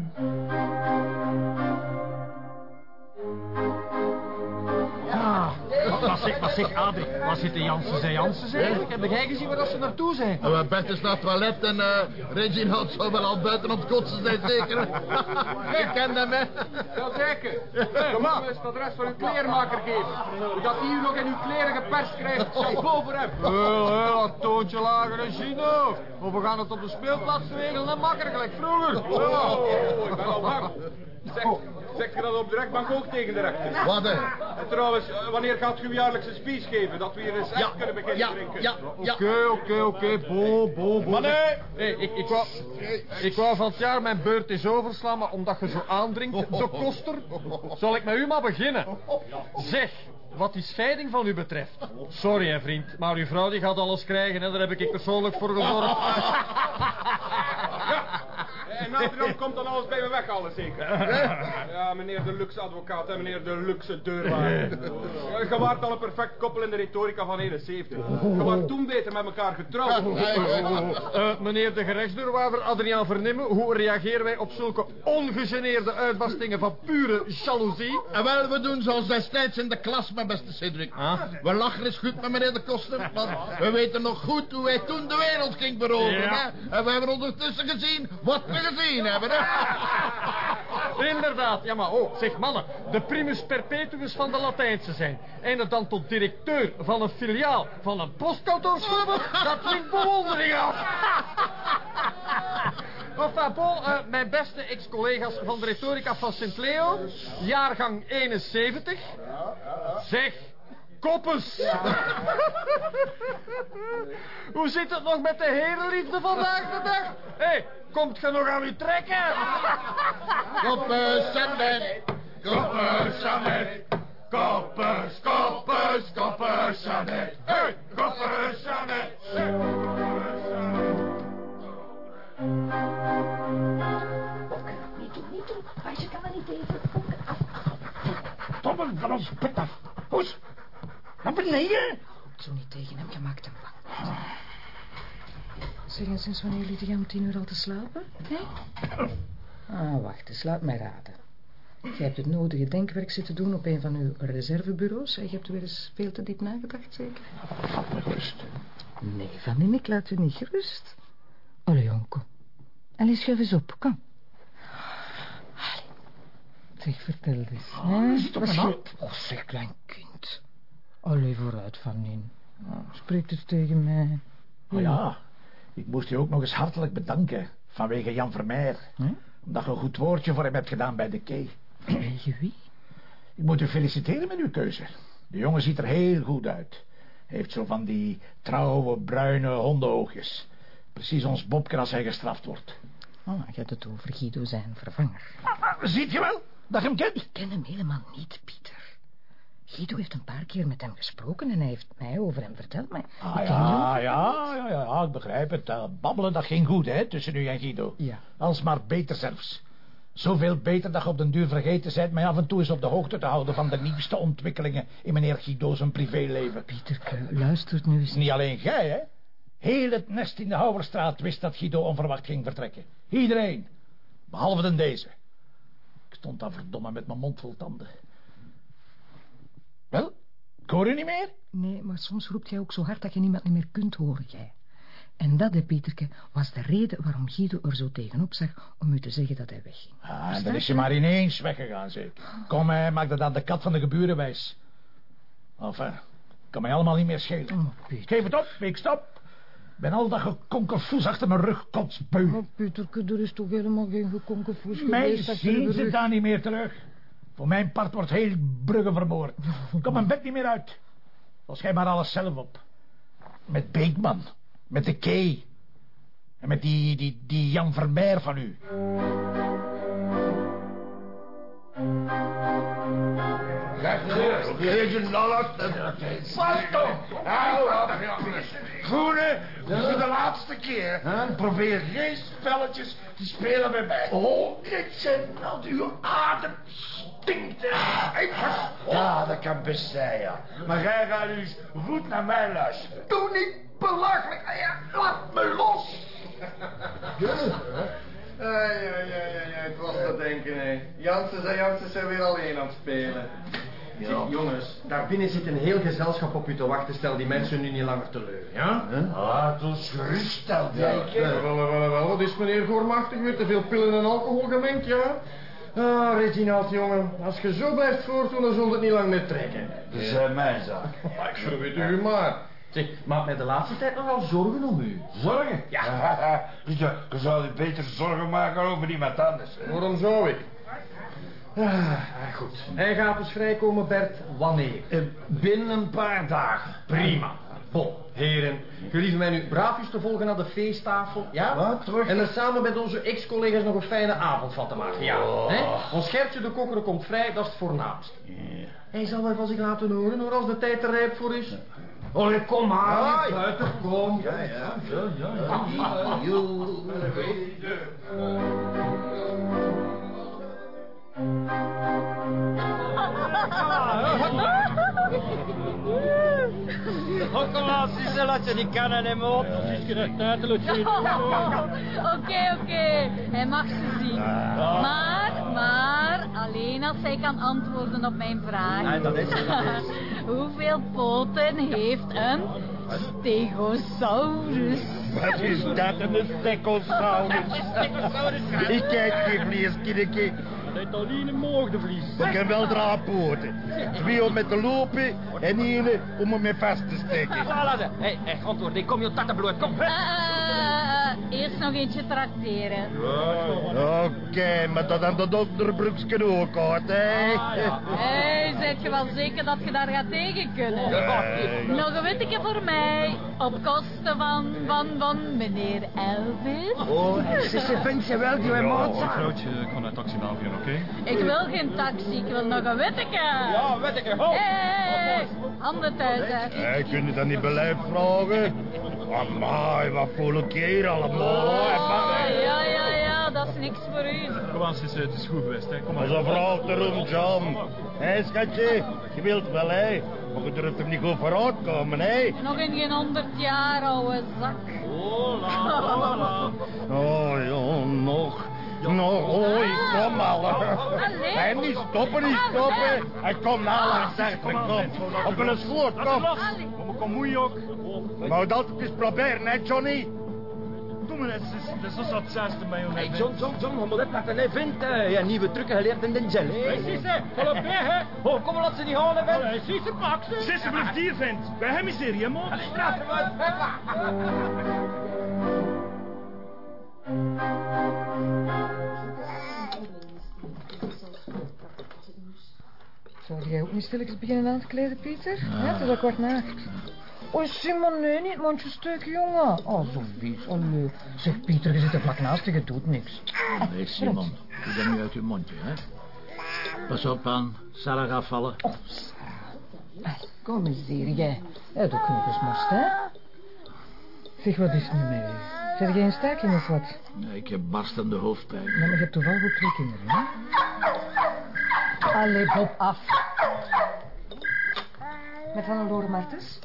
Zeg, wat zeg, Adrie? Waar zitten Jansen en Jansen zijn? Ik heb jij gezien waar dat ze naartoe zijn? We best eens naar het toilet en uh, Reginald zou wel al buiten op het kotsen zijn, zeker. Ik ken hem, hè. Ja, zeker. Kom maar. eens het adres van uw kleermaker geven. Dat hij u nog in uw kleren geperst krijgt, chapeau voor hem. Heel, heel, een toontje lager en Gino. Of we gaan het op de speelplaats regelen en makkelijk, gelijk vroeger. Oh, ik ben al bang. Zeg, zegt je dat op de rechtbank ook tegen de rechter? Wat, hè? En trouwens, eh, wanneer gaat u jaarlijks een speech geven, dat we hier eens echt kunnen beginnen ja, drinken? ja, ja. Oké, oké, oké, bo, bo, bo. Maar nee! Ik, ik, wou, ik wou van het jaar mijn beurt eens overslaan, maar omdat je zo aandringt, de koster, zal ik met u maar beginnen. Zeg, wat die scheiding van u betreft. Sorry, hè, vriend, maar uw vrouw die gaat alles krijgen en daar heb ik persoonlijk voor gezorgd. En Adrian komt dan alles bij me weghalen, zeker? Ja, meneer de luxe advocaat en meneer de luxe deurwaarder. Je waart al een perfect koppel in de retorica van 71. Je waart toen beter met elkaar getrouwd. Eh, meneer de gerechtsdeurwaarder Adriaan Vernimmen, hoe reageren wij op zulke ongegeneerde uitbarstingen van pure jaloezie? En wel, we doen zoals destijds in de klas, beste Cedric. We lachen eens goed met meneer de Koster, want we weten nog goed hoe hij toen de wereld ging. Ja. Hè? En we hebben ondertussen gezien wat we gezien hebben. Hè? Inderdaad, ja maar oh, zeg mannen, de primus perpetuus van de Latijnse zijn. En er dan tot directeur van een filiaal van een postkantoor dat klinkt bewondering af. Enfin, bon, eh, mijn beste ex-collega's van de retorica van Sint-Leo, jaargang 71. Zeg, koppes. Hoe zit het nog met de herenliefde vandaag de dag? Hé, hey, komt ge nog aan u trekken? Koppers, Samet. Koppers, Samet. Koppers, koppers, koppers, Samet. Hey, koppers, Samet. Tommen van ons pet af. Hoes. Naar beneden. Zo niet tegen hem, je maakt hem bang. Zeg eens, sinds wanneer liet jij om tien uur al te slapen? Hè? Ah, wacht eens, laat mij raden. Je hebt het nodige denkwerk zitten doen op een van uw reservebureaus... en je hebt weer eens veel te diep nagedacht, zeker? Vat me rust. Nee, Van ik laat u niet gerust. Allee, jonko. Allee, schuif eens op, kom. Zeg, vertel eens. op je-. Och, zeg, klein kind. Allee, vooruit, Van in. Spreekt het tegen mij. Oh ja, ik moest je ook nog eens hartelijk bedanken vanwege Jan Vermeer. Omdat je een goed woordje voor hem hebt gedaan bij de key. Vanwege wie? Ik moet u feliciteren met uw keuze. De jongen ziet er heel goed uit. Hij heeft zo van die trouwe, bruine hondenoogjes. Precies ons Bobke als hij gestraft wordt. Oh, je hebt het over Guido zijn vervanger. Ziet je wel dat je hem kent? Ik ken hem helemaal niet, Pieter. Guido heeft een paar keer met hem gesproken en hij heeft mij over hem verteld, maar Ah, ja, ja, ja, ja, ja, ik begrijp het. Eh, babbelen, dat ging goed, hè, tussen u en Guido. Ja. Alsmaar beter zelfs. Zoveel beter dat je op den duur vergeten bent... mij af en toe eens op de hoogte te houden... van de nieuwste ontwikkelingen in meneer Guido zijn privéleven. Pieterke, luistert nu eens. Niet alleen jij, hè. Heel het nest in de Houwerstraat wist dat Guido onverwacht ging vertrekken. Iedereen. Behalve dan deze. Stond daar verdomme met mijn mond vol tanden. Wel, ik hoor u niet meer? Nee, maar soms roept jij ook zo hard dat je niemand niet meer kunt horen, jij. En dat, hè, Pieterke, was de reden waarom Guido er zo tegenop zag om u te zeggen dat hij wegging. Ah, en dan is je maar ineens weggegaan, zeker. Kom, hè, maak dat aan de kat van de geburen wijs. Enfin, kan mij allemaal niet meer schelen. Oh, Geef het op, ik stop. Ik ben al dat gekonkerfoes achter mijn rug kotsbeu. Oh, Pieterke, er is toch helemaal geen gekonkenvoes Mij geweest achter zien uw ze daar niet meer terug. Voor mijn part wordt heel Brugge vermoord. Kom mijn bed niet meer uit. Los jij maar alles zelf op. Met Beekman. Met de Key. En En met die, die, die Jan Vermeer van u. Deze nallet. Pas toch! Hou op, Groene, dit is de laatste keer. Probeer geen spelletjes te spelen met mij. Oh, ik zeg dat uw adem stinkt. Ja, dat kan best zijn, ja. Maar jij gaat nu eens goed naar mij luisteren. Doe niet belachelijk. Ja, laat me los. Ja, ja, ja, ja, ja, ik was te denken, hè. Jansen en Jansen zijn weer alleen aan het spelen. Zeg, jongens, daar binnen zit een heel gezelschap op u te wachten. Stel die mensen nu niet langer teleur, ja? Ah, doe eens gerust, stel Ja, wel, wel. Wat is meneer Goormachtig weer? Te veel pillen en alcohol gemengd, ja? Ah, Reginald, jongen. Als je zo blijft voortdoen, dan zult het niet lang meer trekken. Dat is uh, mijn zaak. Zo weet u maar. Zeg, maak mij de laatste tijd nogal zorgen om u. Zorgen? Ja. dus je, je zou je beter zorgen maken over iemand anders. Hè? Waarom zou ik? Ah, goed. Hij gaat dus vrijkomen, Bert. Wanneer? Eh, binnen een paar dagen. Prima. Bon, heren. Gelieve mij nu braafjes te volgen naar de feesttafel, ja? Wat, terug? En er samen met onze ex-collega's nog een fijne avond van te maken, ja? Oh. Hè? Ons Gertje de Kokker komt vrij, dat is het voornaamst. Hij zal wel van zich laten horen, hoor, als de tijd er rijp voor is. Oh, kom maar, Ja, niet ja. buiten, kom. Ja, ja, ja, ja. Hokkelaatjes, die kannen en motor. Dus je dat uiterlijk Oké, oké. Hij mag ze zien. Maar, maar, alleen als hij kan antwoorden op mijn vraag. Ja, dat is het, Hoeveel poten heeft een stegosaurus? Wat is dat, een stegosaurus? Ik kijk geen vleeskinnetje. Dat is alleen een moordevlies. Ik heb wel draadpoorten. Twee om met te lopen en één om me mee vast te steken. Voilà, hé, hey, hey, antwoord, ik kom je tattenbloed, kom. Eerst nog eentje trakteren. Oké, maar dat aan de onderbroeksken ook, hoor, hè? Hé, zijt je wel zeker dat je daar gaat tegen kunnen? Nee. Nog een witteke voor mij. Op kosten van, van, van meneer Elvis. Oh, ze vindt je wel die Mozart. Vrouwtje, ik ga naar taxi oké? Ik wil geen taxi, ik wil nog een witteke. Ja, witteke, ho. Hé, handen thuis, hè. Hey, kun je dat niet beleid vragen? Amai, wat voel ik hier allemaal? Ah, ja, ja, ja, dat is niks voor u. Kom aan, sis, het is goed geweest, hè. Kom maar. Een vrouw erom, John. Hé, schatje, je wilt wel, hè? Maar je durft hem niet goed vooruit komen, hè? Nog in geen honderd jaar, ouwe zak. Oh, joh, nog. Nog, oh, ik kom al. Hij niet stoppen, niet stoppen. Hij komt nou langs achter, kom. Op een schoot, kom. Kom, kom, moei ook. Maar dat eens proberen, hè, Johnny? Sis. Dat is dat zesde mayonaise. Hey, John, John, John, wat moet dat laten hij vindt? eh, Ja, nieuwe trucken geleerd in de gel, hè? Hey, Sisse, volop mee, hè? Oh, kom, laat ze niet halen, vent. Hey, Sisse, pak ze. Sisse, blijf hier, vent. Bij hem is hier, hè, man. Zou jij ook niet stilletjes beginnen aan te kleden, Pieter? Ja, het is al kwart na Oh, Simon, nee, niet mondjestuk, jongen. Oh, zo vies, oh leuk. Zeg, Pieter, je zit er vlak naast je, je doet niks. Nee, Simon, doe dat nu uit uw mondje, hè. Pas op, aan. Sarah gaat vallen. Kom eens hier, jij. Ja, doe knuppelsmost, hè? Zeg, wat is nu met u? Zeg jij een staking of wat? Nee, ik heb barstende hoofdpijn. Nou, maar je hebt toevallig ook twee kinderen, hè? Allee, Bob, af. Met Hannelore Martens?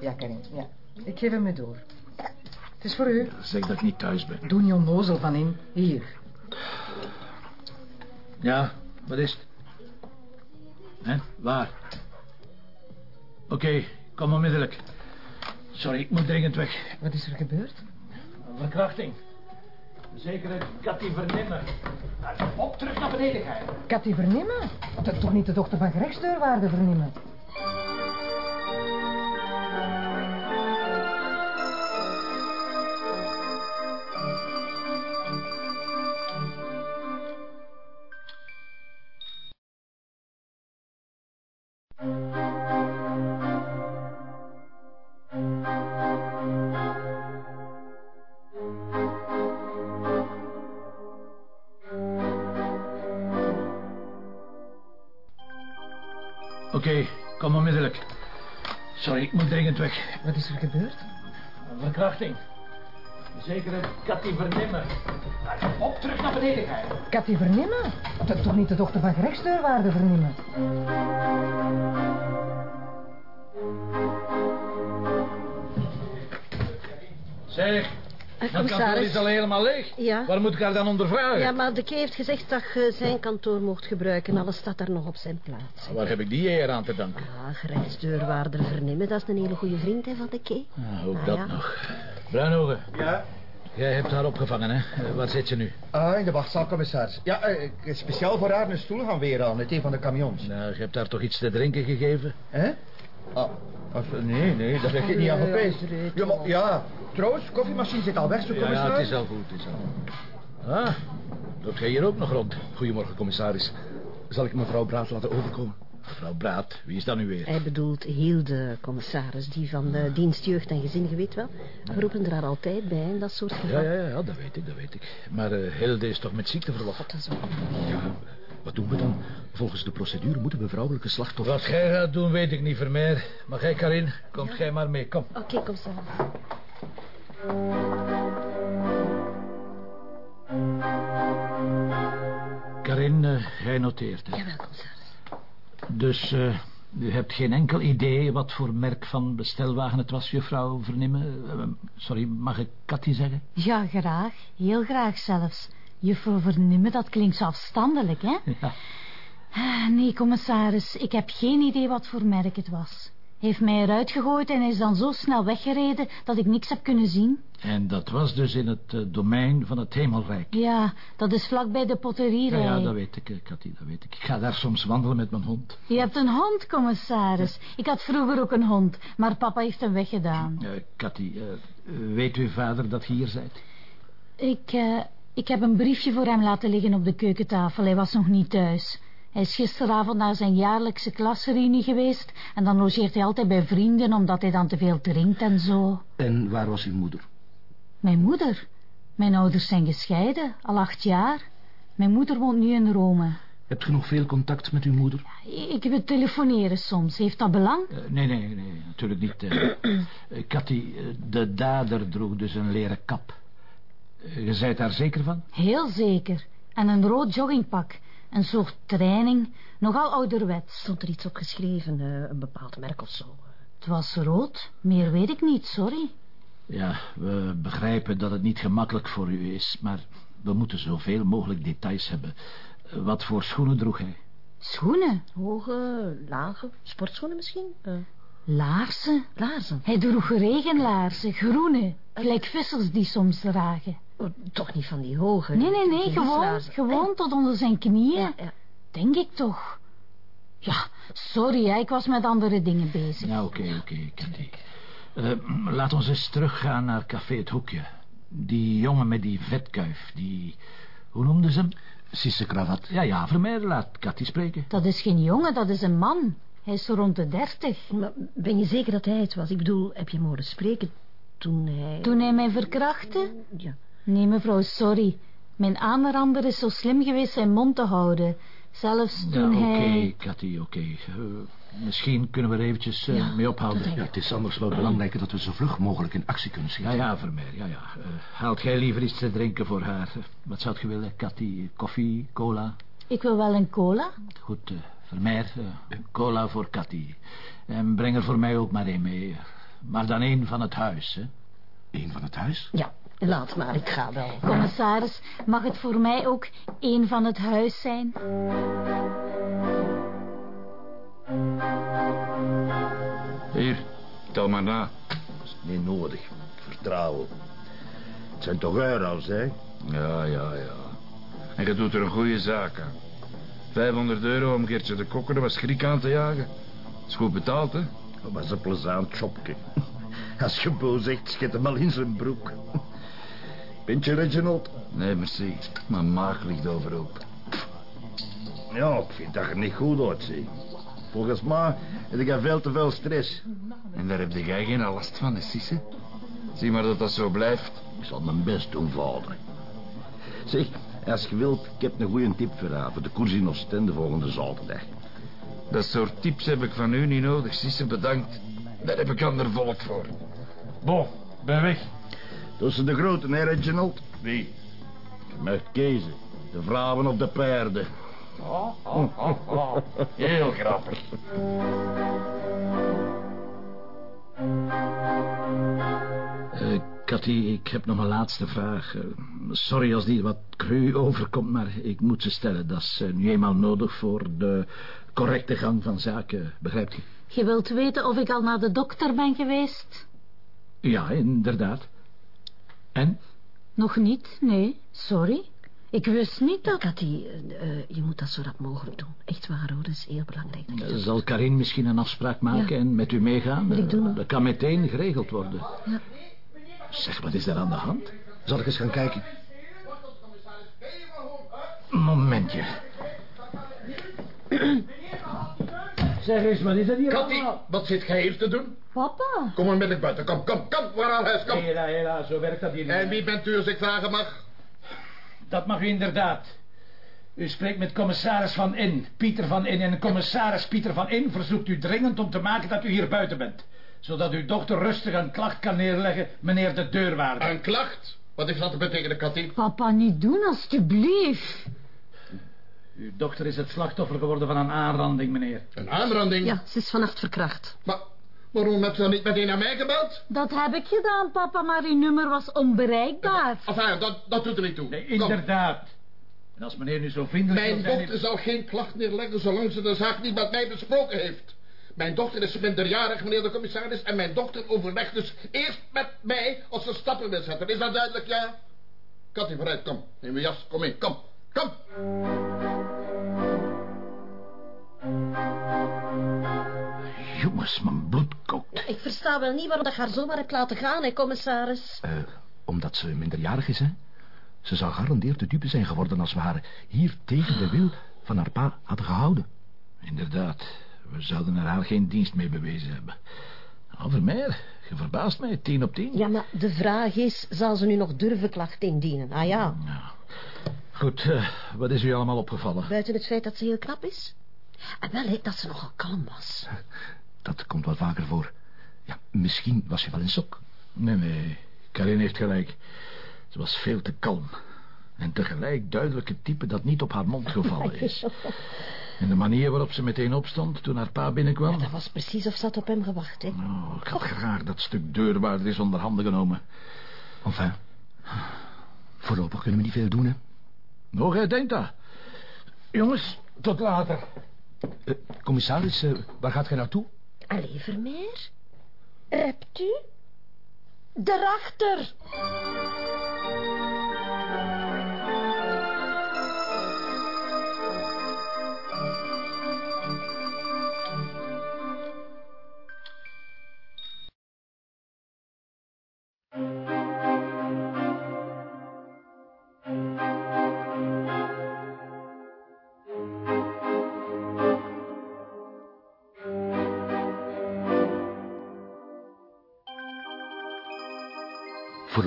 Ja, Karin, ja. Ik geef hem mee door. Het is voor u. Zeg dat ik niet thuis ben. Doe niet onnozel van in. Hier. Ja, wat is het? Hè, waar? Oké, kom onmiddellijk. Sorry, ik moet dringend weg. Wat is er gebeurd? Een verkrachting. Zekere Cathy Vernimmer. Op, terug naar beneden gaan. Cathy? Dat is toch niet de dochter van gerechtsdeurwaarde Vernimmen? Cathy Vernimmen? Dat is toch niet de dochter van gerechtsdeurwaarde Vernimmen? Zeg, dat kantoor commissaris. is al helemaal leeg. Ja. Waar moet ik haar dan onder vragen? Ja, maar de Kee heeft gezegd dat je zijn kantoor mocht gebruiken. Alles staat daar nog op zijn plaats. Waar heb ik die eer aan te danken? Ah, gerechtsdeurwaarder Vernimmen, dat is een hele goede vriend hè, van de Kee. Ah, ook Ah, dat ja. nog. Bruinogen. Ja? Jij hebt haar opgevangen, hè? Eh, waar zit je nu? Ah, in de wachtzaal, commissaris. Ja, eh, ik heb speciaal voor haar een stoel gaan weer aan, uit een van de camions. Nou, je hebt haar toch iets te drinken gegeven? Hè? Ah, als- nee, nee, daar heb ik niet aan gepeest. Ja, maar, ja, trouwens, koffiemachine zit al weg, zo Ja, commissaris. ja, het is al goed, het is al goed. Ah, loopt jij hier ook nog rond? Goedemorgen, commissaris. Zal ik mevrouw Braat laten overkomen? Mevrouw Braat, wie is dat nu weer? Hij bedoelt Hilde, commissaris, die van de dienst jeugd en gezin, je weet wel. We roepen er haar altijd bij in dat soort Ja, gevallen. ja, ja, dat weet ik, dat weet ik. Maar eh Hilde is toch met ziekteverlof? Dat is ook... Ja, wat doen we dan? Volgens de procedure moeten we vrouwelijke slachtoffers... Wat jij gaat doen, weet ik niet, Vermeer. Maar jij, Karin, komt jij maar mee, kom. Oké, commissaris. Karin, eh, jij noteert, hè? Jawel, commissaris. Dus eh, u hebt geen enkel idee wat voor merk van bestelwagen het was, juffrouw Vernimmen? Eh, sorry, mag ik Cathy zeggen? Ja, graag. Heel graag zelfs. Juffrouw Vernimmen, dat klinkt zo afstandelijk, hè? Ja. Ah, Nee, commissaris, ik heb geen idee wat voor merk het was. Hij heeft mij eruit gegooid en is dan zo snel weggereden dat ik niks heb kunnen zien. En dat was dus in het eh, domein van het Hemelrijk. Ja, dat is vlakbij de Ja, potterierij. ja, dat weet ik, eh, Cathy, dat weet ik. Ik ga daar soms wandelen met mijn hond. Je hebt een hond, commissaris. Ik had vroeger ook een hond, maar papa heeft hem weggedaan. Cathy, eh, weet uw vader dat je hier bent? Ik, ik heb een briefje voor hem laten liggen op de keukentafel. Hij was nog niet thuis. Hij is gisteravond naar zijn jaarlijkse klasreunie geweest... en dan logeert hij altijd bij vrienden omdat hij dan te veel drinkt en zo. En waar was uw moeder? Mijn moeder. Mijn ouders zijn gescheiden, al acht jaar. Mijn moeder woont nu in Rome. Hebt u nog veel contact met uw moeder? Ik wil telefoneren soms. Heeft dat belang? Eh, nee, nee, nee, natuurlijk niet. Eh, Cathy, de dader droeg dus een leren kap. Je zijt daar zeker van? Heel zeker. En een rood joggingpak. Een soort training. Nogal ouderwets. Stond er iets op geschreven, eh, een bepaald merk of zo? Het was rood. Meer weet ik niet, sorry. Ja, we begrijpen dat het niet gemakkelijk voor u is, maar we moeten zoveel mogelijk details hebben. Eh, Wat voor schoenen droeg hij? Schoenen? Hoge, lage, sportschoenen misschien? Eh, Laarzen? laarzen? Hij droeg regenlaarzen, groene. Gelijk vissers die soms dragen. Oh, toch niet van die hoge? Nee, nee, nee, gewoon, gewoon tot onder zijn knieën. Ja, ja. Denk ik toch. Ja, sorry, hè, ik was met andere dingen bezig. Ja, oké, oké, Cathy. Eh, laat ons eens teruggaan naar Café Het Hoekje. Die jongen met die vetkuif, die... Hoe noemden ze hem? Sisse Kravat. Ja, ja, Vermeer, laat Cathy spreken. Dat is geen jongen, dat is een man. Hij is zo rond de dertig. Maar ben je zeker dat hij het was? Ik bedoel, heb je hem horen spreken toen hij... Toen hij mij verkrachtte? Ja. Nee, mevrouw, sorry. Mijn aanrander is zo slim geweest zijn mond te houden. Zelfs Ja, toen oké, hij... Cathy, oké. Eh, misschien kunnen we er eventjes eh, Ja, mee ophouden. Ja, het is anders wel belangrijk dat we zo vlug mogelijk in actie kunnen Ja, schieten. ja, Vermeer, ja, ja. Eh, haalt jij liever iets te drinken voor haar? Wat zou je willen, Cathy? Koffie, cola? Ik wil wel een cola. Goed, eh Vermeer, cola voor Cathy. En breng er voor mij ook maar één mee. Maar dan één van het huis, hè. Eén van het huis? Ja, laat maar, ik ga wel. Commissaris, mag het voor mij ook één van het huis zijn? Hier, tel maar na. Niet nodig. Vertrouwen. Het zijn toch euro's, hè? Ja, ja, ja. En je doet er een goede zaak aan. 500 euro om Geertje de Kokker er wat schrik aan te jagen. Is goed betaald, hè? Dat was een plezant jobje. Als je boos zegt, schiet hem al in zijn broek. Pintje Reginald? Nee, merci. Mijn maag ligt overhoop. Ja, ik vind dat er niet goed uitziet. Volgens mij heb ik veel te veel stress. En daar heb jij geen last van, hè, Sisse? Zie maar dat dat zo blijft. Ik zal mijn best doen, vader. Zeg, als je wilt, ik heb een goede tip voor haar... voor de koers in Oostende volgende zaterdag. Dat soort tips heb ik van u niet nodig. Sisse, bedankt. Daar heb ik ander volk voor. Bon, ben weg. Tussen de groten, hè, Reginald? Wie? Je mag kiezen. De vrouwen of de paarden. Oh, oh, oh, oh. Heel grappig. Uh, Cathy, ik heb nog een laatste vraag. Uh, sorry als die wat cru overkomt, maar ik moet ze stellen. Dat is uh, nu eenmaal nodig voor de correcte gang van zaken, begrijpt je? Je wilt weten of ik al naar de dokter ben geweest? Ja, inderdaad. En? Nog niet, nee, sorry. Ik wist niet dat... Cathy, uh, je moet dat zo rap mogelijk doen. Echt waar hoor, dat is heel belangrijk. Uh, zal Karin misschien een afspraak maken ja. en met u meegaan? Ik. Dat kan meteen geregeld worden. Ja. Zeg, wat is er aan de hand? Zal ik eens gaan kijken? Momentje. zeg eens, wat is er hier Cathy, wat zit jij hier te doen? Papa. Kom onmiddellijk buiten. Kom, kom, kom. Waar aan huis, kom. Hela, hela, zo werkt dat hier niet. En wie bent u als ik vragen mag? Dat mag u inderdaad. U spreekt met commissaris Van In, Pieter Van In. En commissaris Pieter Van In verzoekt u dringend om te maken dat u hier buiten bent. Zodat uw dochter rustig een klacht kan neerleggen, meneer de deurwaarder. Een klacht? Wat heeft dat te betekenen, Cathy? Papa, niet doen, alstublieft. Uw dochter is het slachtoffer geworden van een aanranding, meneer. Een aanranding? Ja, ze is vannacht verkracht. Maar waarom hebt u dan niet meteen naar mij gebeld? Dat heb ik gedaan, papa, maar uw nummer was onbereikbaar. Enfin, dat, dat doet er niet toe. Nee, inderdaad. En als meneer nu zo vriendelijk Mijn zijn... dochter zal geen klacht neerleggen zolang ze de zaak niet met mij besproken heeft. Mijn dochter is minderjarig, meneer de commissaris, en mijn dochter overlegt dus eerst met mij als ze stappen wil zetten. Is dat duidelijk, ja? Katty, vooruit, kom. Neem je jas, kom in, kom, kom. Jongens, mijn bloed kookt. Ik versta wel niet waarom dat haar zomaar hebt laten gaan, hè, commissaris. Uh, omdat ze minderjarig is, hè? Ze zou garandeerd de dupe zijn geworden als we haar hier tegen de wil van haar pa hadden gehouden. Inderdaad, we zouden er haar geen dienst mee bewezen hebben. Nou, Vermeer, je verbaast mij, tien op tien. Ja, maar de vraag is, zal ze nu nog durven klacht indienen? Ah ja. Nou, goed, uh, wat is u allemaal opgevallen? Buiten het feit dat ze heel knap is? En wel, he, dat ze nogal kalm was. Dat komt wel vaker voor. Ja, misschien was je wel in sok. Nee, nee, Karin heeft gelijk. Ze was veel te kalm. En tegelijk duidelijk het type dat niet op haar mond gevallen is. En de manier waarop ze meteen opstond toen haar pa binnenkwam... Ja, dat was precies of ze had op hem gewacht, hè. Oh, ik had graag dat stuk deurwaarder is onder handen genomen. Enfin, voorlopig kunnen we niet veel doen, hè. Nog, hij denkt dat. Jongens, tot later. Uh, commissaris, uh, waar gaat gij naartoe? Allee, Vermeer. Rept u? Daarachter.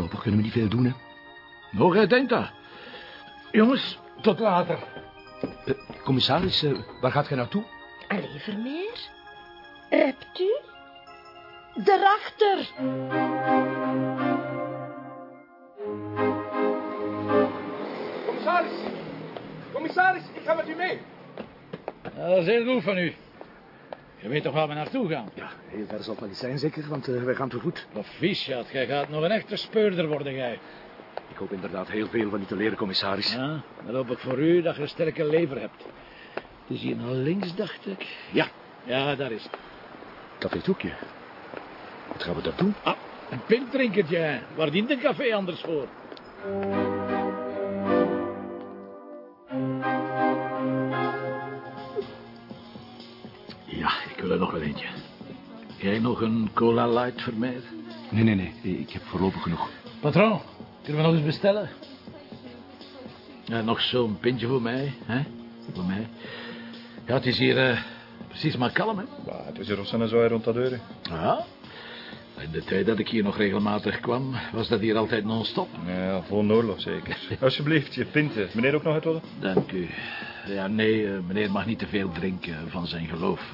Voorlopig kunnen we niet veel doen, hè. Nog, hij denkt dat. Jongens, tot later. Uh, commissaris, uh, waar gaat gij naartoe? Allee, Vermeer. Rept u? Daarachter. Commissaris. Commissaris, ik ga met u mee. Ja, dat is heel goed van u. Weet toch waar we naartoe gaan? Ja, heel ver zal het wel niet zijn, zeker, want uh, wij gaan te voet. Proficiat, jij gaat nog een echte speurder worden, jij. Ik hoop inderdaad heel veel van u te leren, commissaris. Ja, dan hoop ik voor u dat je een sterke lever hebt. Het is hier naar links, dacht ik. Ja, ja, daar is het. Café-toekje. Wat gaan we daar doen? Ah, een pintdrinkertje. Waar dient een café anders voor? Cola light voor mij? Nee, nee, nee. Ik heb voorlopig genoeg. Patroon, kunnen we nog eens bestellen? Ja, nog zo'n pintje voor mij, hè? Voor mij. Ja, het is hier uh, precies maar kalm, hè? Ja, het is er of zijn zo rond dat deuren. Ja. In de tijd dat ik hier nog regelmatig kwam, was dat hier altijd non-stop. Ja, vol oorlog zeker. Alsjeblieft, je pinten. Meneer ook nog uit willen? Dank u. Ja, nee, eh, meneer mag niet te veel drinken van zijn geloof.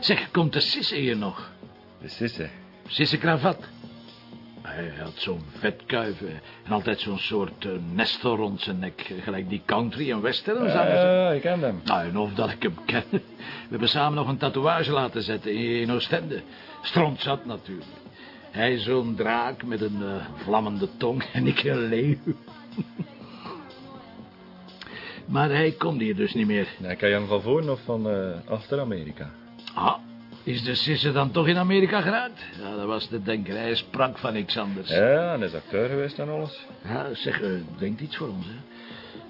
Zeg, komt de Sisse hier nog? De Sisse? Sisse Kravat. Hij had zo'n vetkuiven en altijd zo'n soort uh, nestel rond zijn nek. Gelijk die country en western. Ja, ik ken hem. Nou, en of dat ik hem ken. We hebben samen nog een tatoeage laten zetten in Oostende. Strontzat natuurlijk. Hij zo'n draak met een uh, vlammende tong en ik een leeuw. maar hij komt hier dus niet meer. Nee, kan je hem van voor of van uh, achter Amerika? Ah, is de Sisse dan toch in Amerika geraakt? Ja, dat was de denker. Hij sprak van niks anders. Ja, en is acteur geweest en alles. Ja, zeg, uh, denkt iets voor ons, hè.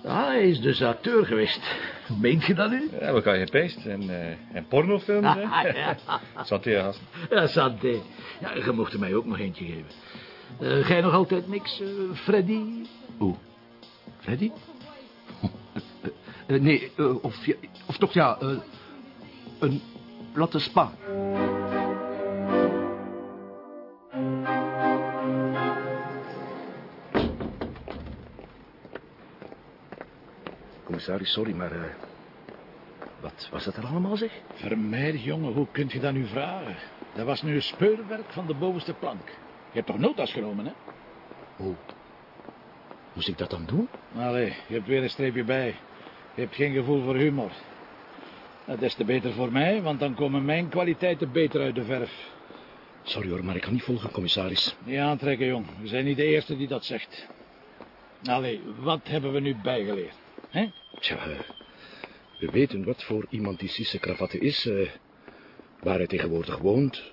Ah, hij is dus acteur geweest. Meent je dat nu? Ja, we kan je peest en, uh, en pornofilms, hè. Ah, ja. Santé, gast. Ja, santé. Ja, je mocht er mij ook nog eentje geven. Uh, jij nog altijd niks, uh, Freddy? Hoe? Freddy? nee, of, ja, of toch ja, een Lotte Spa. Commissaris, sorry, maar... Uh, wat was dat er allemaal, zeg? Vermeer, jongen, hoe kunt je dat nu vragen? Dat was nu een speurwerk van de bovenste plank. Je hebt toch notas genomen, hè? Hoe? Moest ik dat dan doen? Allee, je hebt weer een streepje bij. Je hebt geen gevoel voor humor. Dat is te beter voor mij, want dan komen mijn kwaliteiten beter uit de verf. Sorry hoor, maar ik kan niet volgen, commissaris. Niet aantrekken, jong. We zijn niet de eerste die dat zegt. Allee, wat hebben we nu bijgeleerd? Hè? Tja, we weten wat voor iemand die Sisse Kravatte is, uh, waar hij tegenwoordig woont,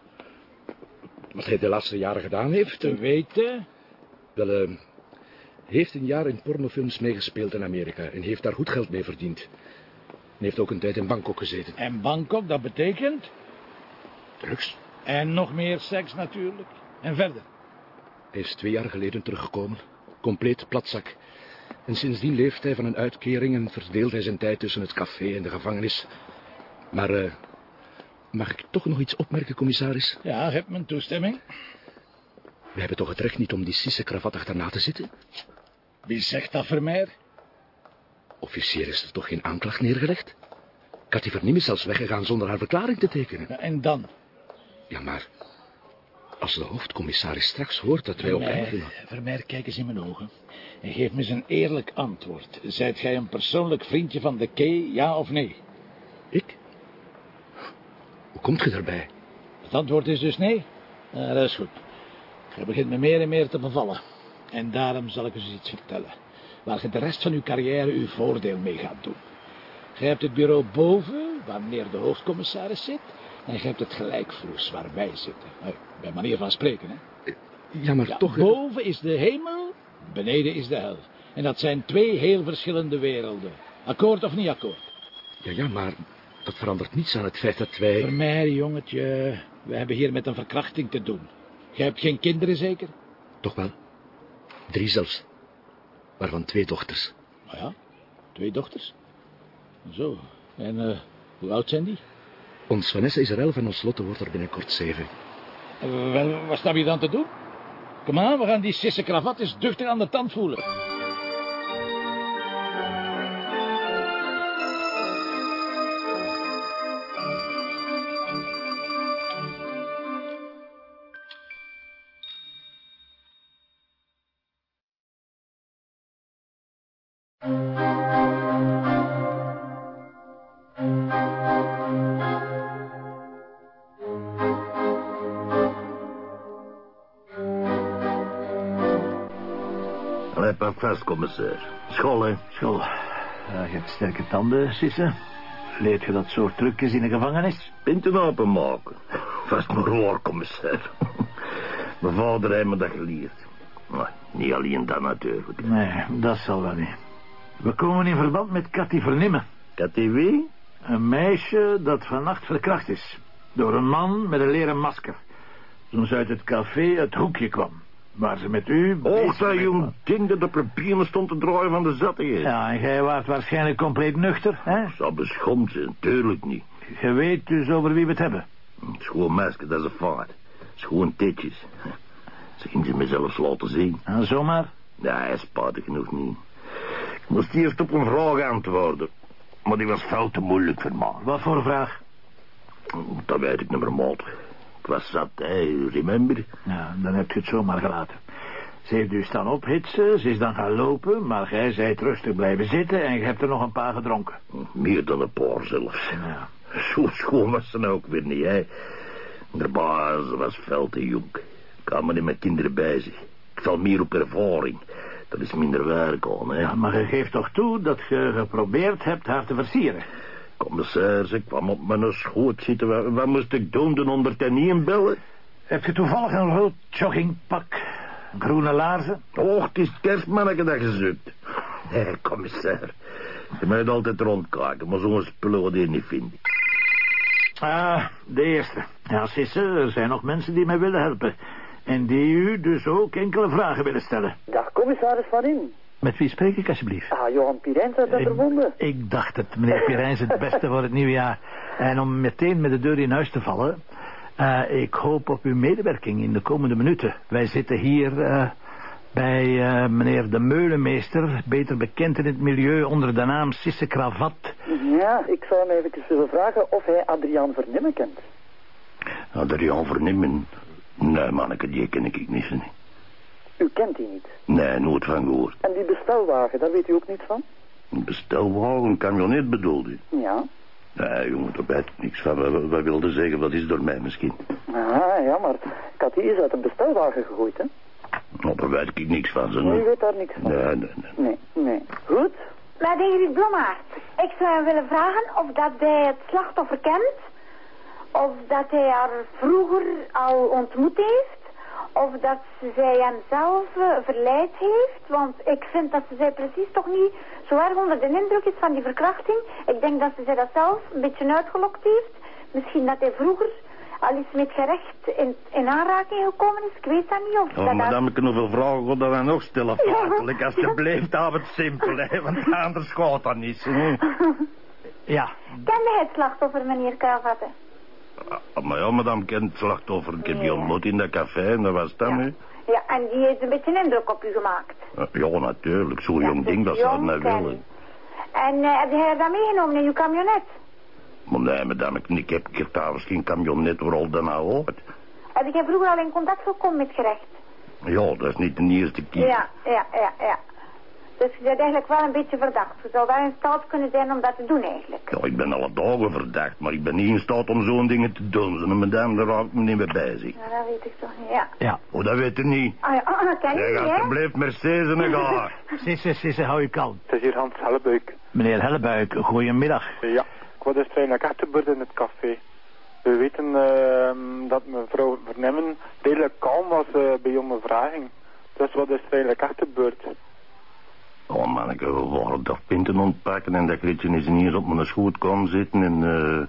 wat hij de laatste jaren gedaan heeft. Te weten? Wel, uh, heeft een jaar in pornofilms meegespeeld in Amerika en heeft daar goed geld mee verdiend. En heeft ook een tijd in Bangkok gezeten. En Bangkok, dat betekent? Drugs. En nog meer seks natuurlijk. En verder? Hij is twee jaar geleden teruggekomen. Compleet platzak. En sindsdien leeft hij van een uitkering en verdeelt hij zijn tijd tussen het café en de gevangenis. Maar, uh, mag ik toch nog iets opmerken, commissaris? Ja, heb mijn toestemming. We hebben toch het recht niet om die sisse kravat achterna te zitten? Wie zegt dat, Vermeer? Officier is er toch geen aanklacht neergelegd? Cathy Vernim is zelfs weggegaan zonder haar verklaring te tekenen. Ja, en dan? Ja, maar... Als de hoofdcommissaris straks hoort dat wij op hem... Vermeer, kijk eens in mijn ogen. En geef me eens een eerlijk antwoord. Zijt gij een persoonlijk vriendje van de Kay, ja of nee? Ik? Hoe komt je daarbij? Het antwoord is dus nee? Ja, dat is goed. Je begint me meer en meer te bevallen. En daarom zal ik eens iets vertellen. Waar je de rest van uw carrière uw voordeel mee gaat doen. Je hebt het bureau boven, waar meneer de hoofdcommissaris zit. En je hebt het gelijkvloers, waar wij zitten. Nou, bij manier van spreken, hè. Ja, maar ja, toch... Boven is de hemel, beneden is de hel. En dat zijn twee heel verschillende werelden. Akkoord of niet akkoord? Ja, ja, maar dat verandert niets aan het feit dat wij... Vermeer, jongetje, we hebben hier met een verkrachting te doen. Je hebt geen kinderen, zeker? Toch wel. Drie zelfs. Waarvan twee dochters. Nou ja, twee dochters. Zo, en uh, hoe oud zijn die? Ons Vanessa is er elf en ons Lotte wordt er binnenkort zeven. Uh, wel, wat staan we dan te doen? Kom aan, we gaan die sisse kravat eens duchtig aan de tand voelen. Vast, commissaris. School, hè? School. Je hebt sterke tanden, Sisse. Leert je dat soort trucjes in de gevangenis? Pinten openmaken. Vast maar hoor, commissaris. Mijn vader heeft me dat geleerd. Maar niet alleen dat natuurlijk. Nee, dat zal wel niet. We komen in verband met Cathy Vernimmen. Cathy wie? Een meisje dat vannacht verkracht is. Door een man met een leren masker. Toen ze uit het café het hoekje kwam. Waar ze met u... Och, dat jong ding dat de papieren stond te draaien van de zattigheid. Ja, en jij waart waarschijnlijk compleet nuchter, hè? Zou beschomd zijn, tuurlijk niet. Je weet dus over wie we het hebben. Het is gewoon masker, dat is een fout. Schoon tetjes. Ze ging ze me zelfs laten zien. En zomaar? Nee, spijtig genoeg niet. Ik moest eerst op een vraag antwoorden. Maar die was veel te moeilijk voor mij. Wat voor vraag? Dat weet ik niet meer, maat. Ik was zat, hè, remember? Ja, dan heb je het zomaar gelaten. Ze heeft u staan ophitsen, ze is dan gaan lopen, maar jij zijt rustig blijven zitten en je hebt er nog een paar gedronken. Meer dan een paar zelfs. Ja. Zo schoon was ze nou ook weer niet, hè. De baas was veel te jong. Ik had me niet met kinderen bij zich. Ik val meer op ervaring. Dat is minder werk aan, hè. Ja, maar je geeft toch toe dat je geprobeerd hebt haar te versieren? Commissaris, ik kwam op mijn schoot zitten. Wat, wat moest ik doen? De 101 bellen? Heb je toevallig een rood joggingpak? Groene laarzen? Och, het is het kerstmanneke dat je zoekt. Hé, commissaris. Je moet altijd rondkijken, maar zo'n spullen wat je niet vindt. Ah, de eerste. Ja, Sisse, er zijn nog mensen die mij willen helpen. En die u dus ook enkele vragen willen stellen. Dag, commissaris Van In. Met wie spreek ik alsjeblieft? Ah, Johan Pirijns uit Dendermonde. Ik dacht het, meneer Pirijns, het beste voor het nieuwjaar. En om meteen met de deur in huis te vallen... eh, ik hoop op uw medewerking in de komende minuten. Wij zitten hier eh, bij eh, meneer de Meulenmeester... beter bekend in het milieu onder de naam Sisse Kravat. Ja, ik zou hem even willen vragen of hij Adriaan Vernimmen kent. Adriaan Vernimmen? Nee, manneke, die ken ik niet. U kent die niet. Nee, nooit van gehoord. En die bestelwagen, daar weet u ook niet van? Een bestelwagen, een camionet bedoelde je? Ja. Nee, jongen, daar weet ik niks van. Wat, wat wilde zeggen, wat is door mij misschien? Ah, ja, maar ik had die eens uit een bestelwagen gegooid, hè? Nou, daar weet ik niks van. Zo, Nee, u weet daar niks van. Nee, nee, nee. Nee, nee. Goed. Maar Ingrid Blommaert, ik zou hem willen vragen of dat hij het slachtoffer kent. Of dat hij haar vroeger al ontmoet heeft. Of dat zij hem zelf eh, verleid heeft. Want ik vind dat ze zij precies toch niet zo erg onder de indruk is van die verkrachting. Ik denk dat ze zij dat zelf een beetje uitgelokt heeft. Misschien dat hij vroeger al eens met gerecht in, in aanraking gekomen is. Ik weet dat niet. Of Oh, dat madame, ik kan nog wel vragen, god dat wij nog stellen feitelijk. Alsjeblieft, hou het simpel, hè, want anders gaat dat niet. Hè. Ja. Kende hij het slachtoffer, meneer Kravatte? Ah, Maar ja, madame kent het slachtoffer. Ik heb die ontmoet in dat café en dat was dat, hè. Ja, en die heeft een beetje indruk op u gemaakt. Ja, natuurlijk, zo'n jong ding dat had mij en- willen. En eh, heb jij dat meegenomen in uw camionet? Maar nee, madame, ik, heb, ik heb trouwens geen camionet waar al dan nou uit. Heb jij vroeger al in contact gekomen met gerecht? Ja, dat is niet de eerste keer. Ja, ja, ja, ja. Dus je bent eigenlijk wel een beetje verdacht. Je zou wel in staat kunnen zijn om dat te doen eigenlijk. Ja, ik ben alle dagen verdacht, maar ik ben niet in staat om zo'n dingen te doen. Zo'n madame, daar raak ik me niet meer bij zich. Ja, dat weet ik toch niet, ja. Ja. Oh, dat weet u niet. Ah ja, ah, dat je niet, hè? alsjeblieft, Mercedes en ga. Sisse, Sisse, hou je kalm. Het is hier Hans Hellebuik. Meneer Hellebuik, goedemiddag. Ja, ik was dus eigenlijk achterbeurt in het café. We weten ehm, dat mevrouw Vernemmen redelijk kalm was eh, bij ondervraging. Dus wat is er eigenlijk achterbeurt? Oh manneke, we waren dat pinten ontpakken en dat Gritje is ineens op mijn schoot kwam zitten en... eh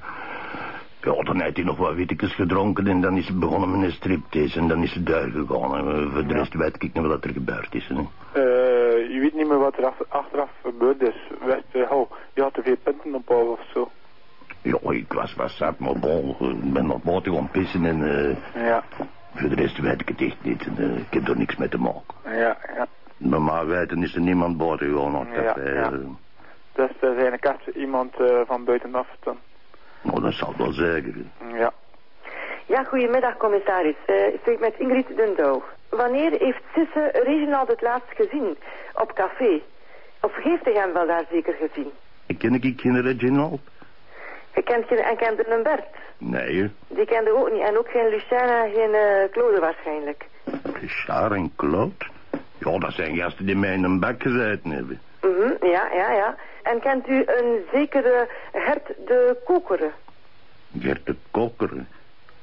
ja, dan heeft hij nog wat wittekes gedronken en dan is ze begonnen met een striptease en dan is ze daar gegaan. En eh, voor de rest weet ik niet wat er gebeurd is. Hè. Eh, je weet niet meer wat er ach- achteraf gebeurd is. Wist, eh, oh, je had te veel punten op of zo. Ja, ik was wat zat, maar bon, ik ben naar buiten gaan pissen en... Ja, voor de rest weet ik het echt niet. En, ik heb er niks mee te maken. ja, ja. Maar maar weten is er niemand buiten gegaan naar het Ja, café. ja. eh. Dus er is eigenlijk echt iemand eh, van buitenaf dan. Nou, dat zal wel zeggen. Ja. Ja, goedemiddag commissaris. Eh, ik spreek met Ingrid Den Douw. Wanneer heeft Sisse Reginald het laatst gezien? Op café? Of heeft hij hem wel daar zeker gezien? Ik ken ik geen Reginald? Hij kent geen, en kende een Bert. Nee. Die kende ook niet. En ook geen Luciana, geen eh Claude waarschijnlijk. Richard en Claude? Ja, dat zijn gasten die mij in een bak gezeten hebben. Mhm, ja, ja, ja. En kent u een zekere Gert de Kokere? Gert de Kokker.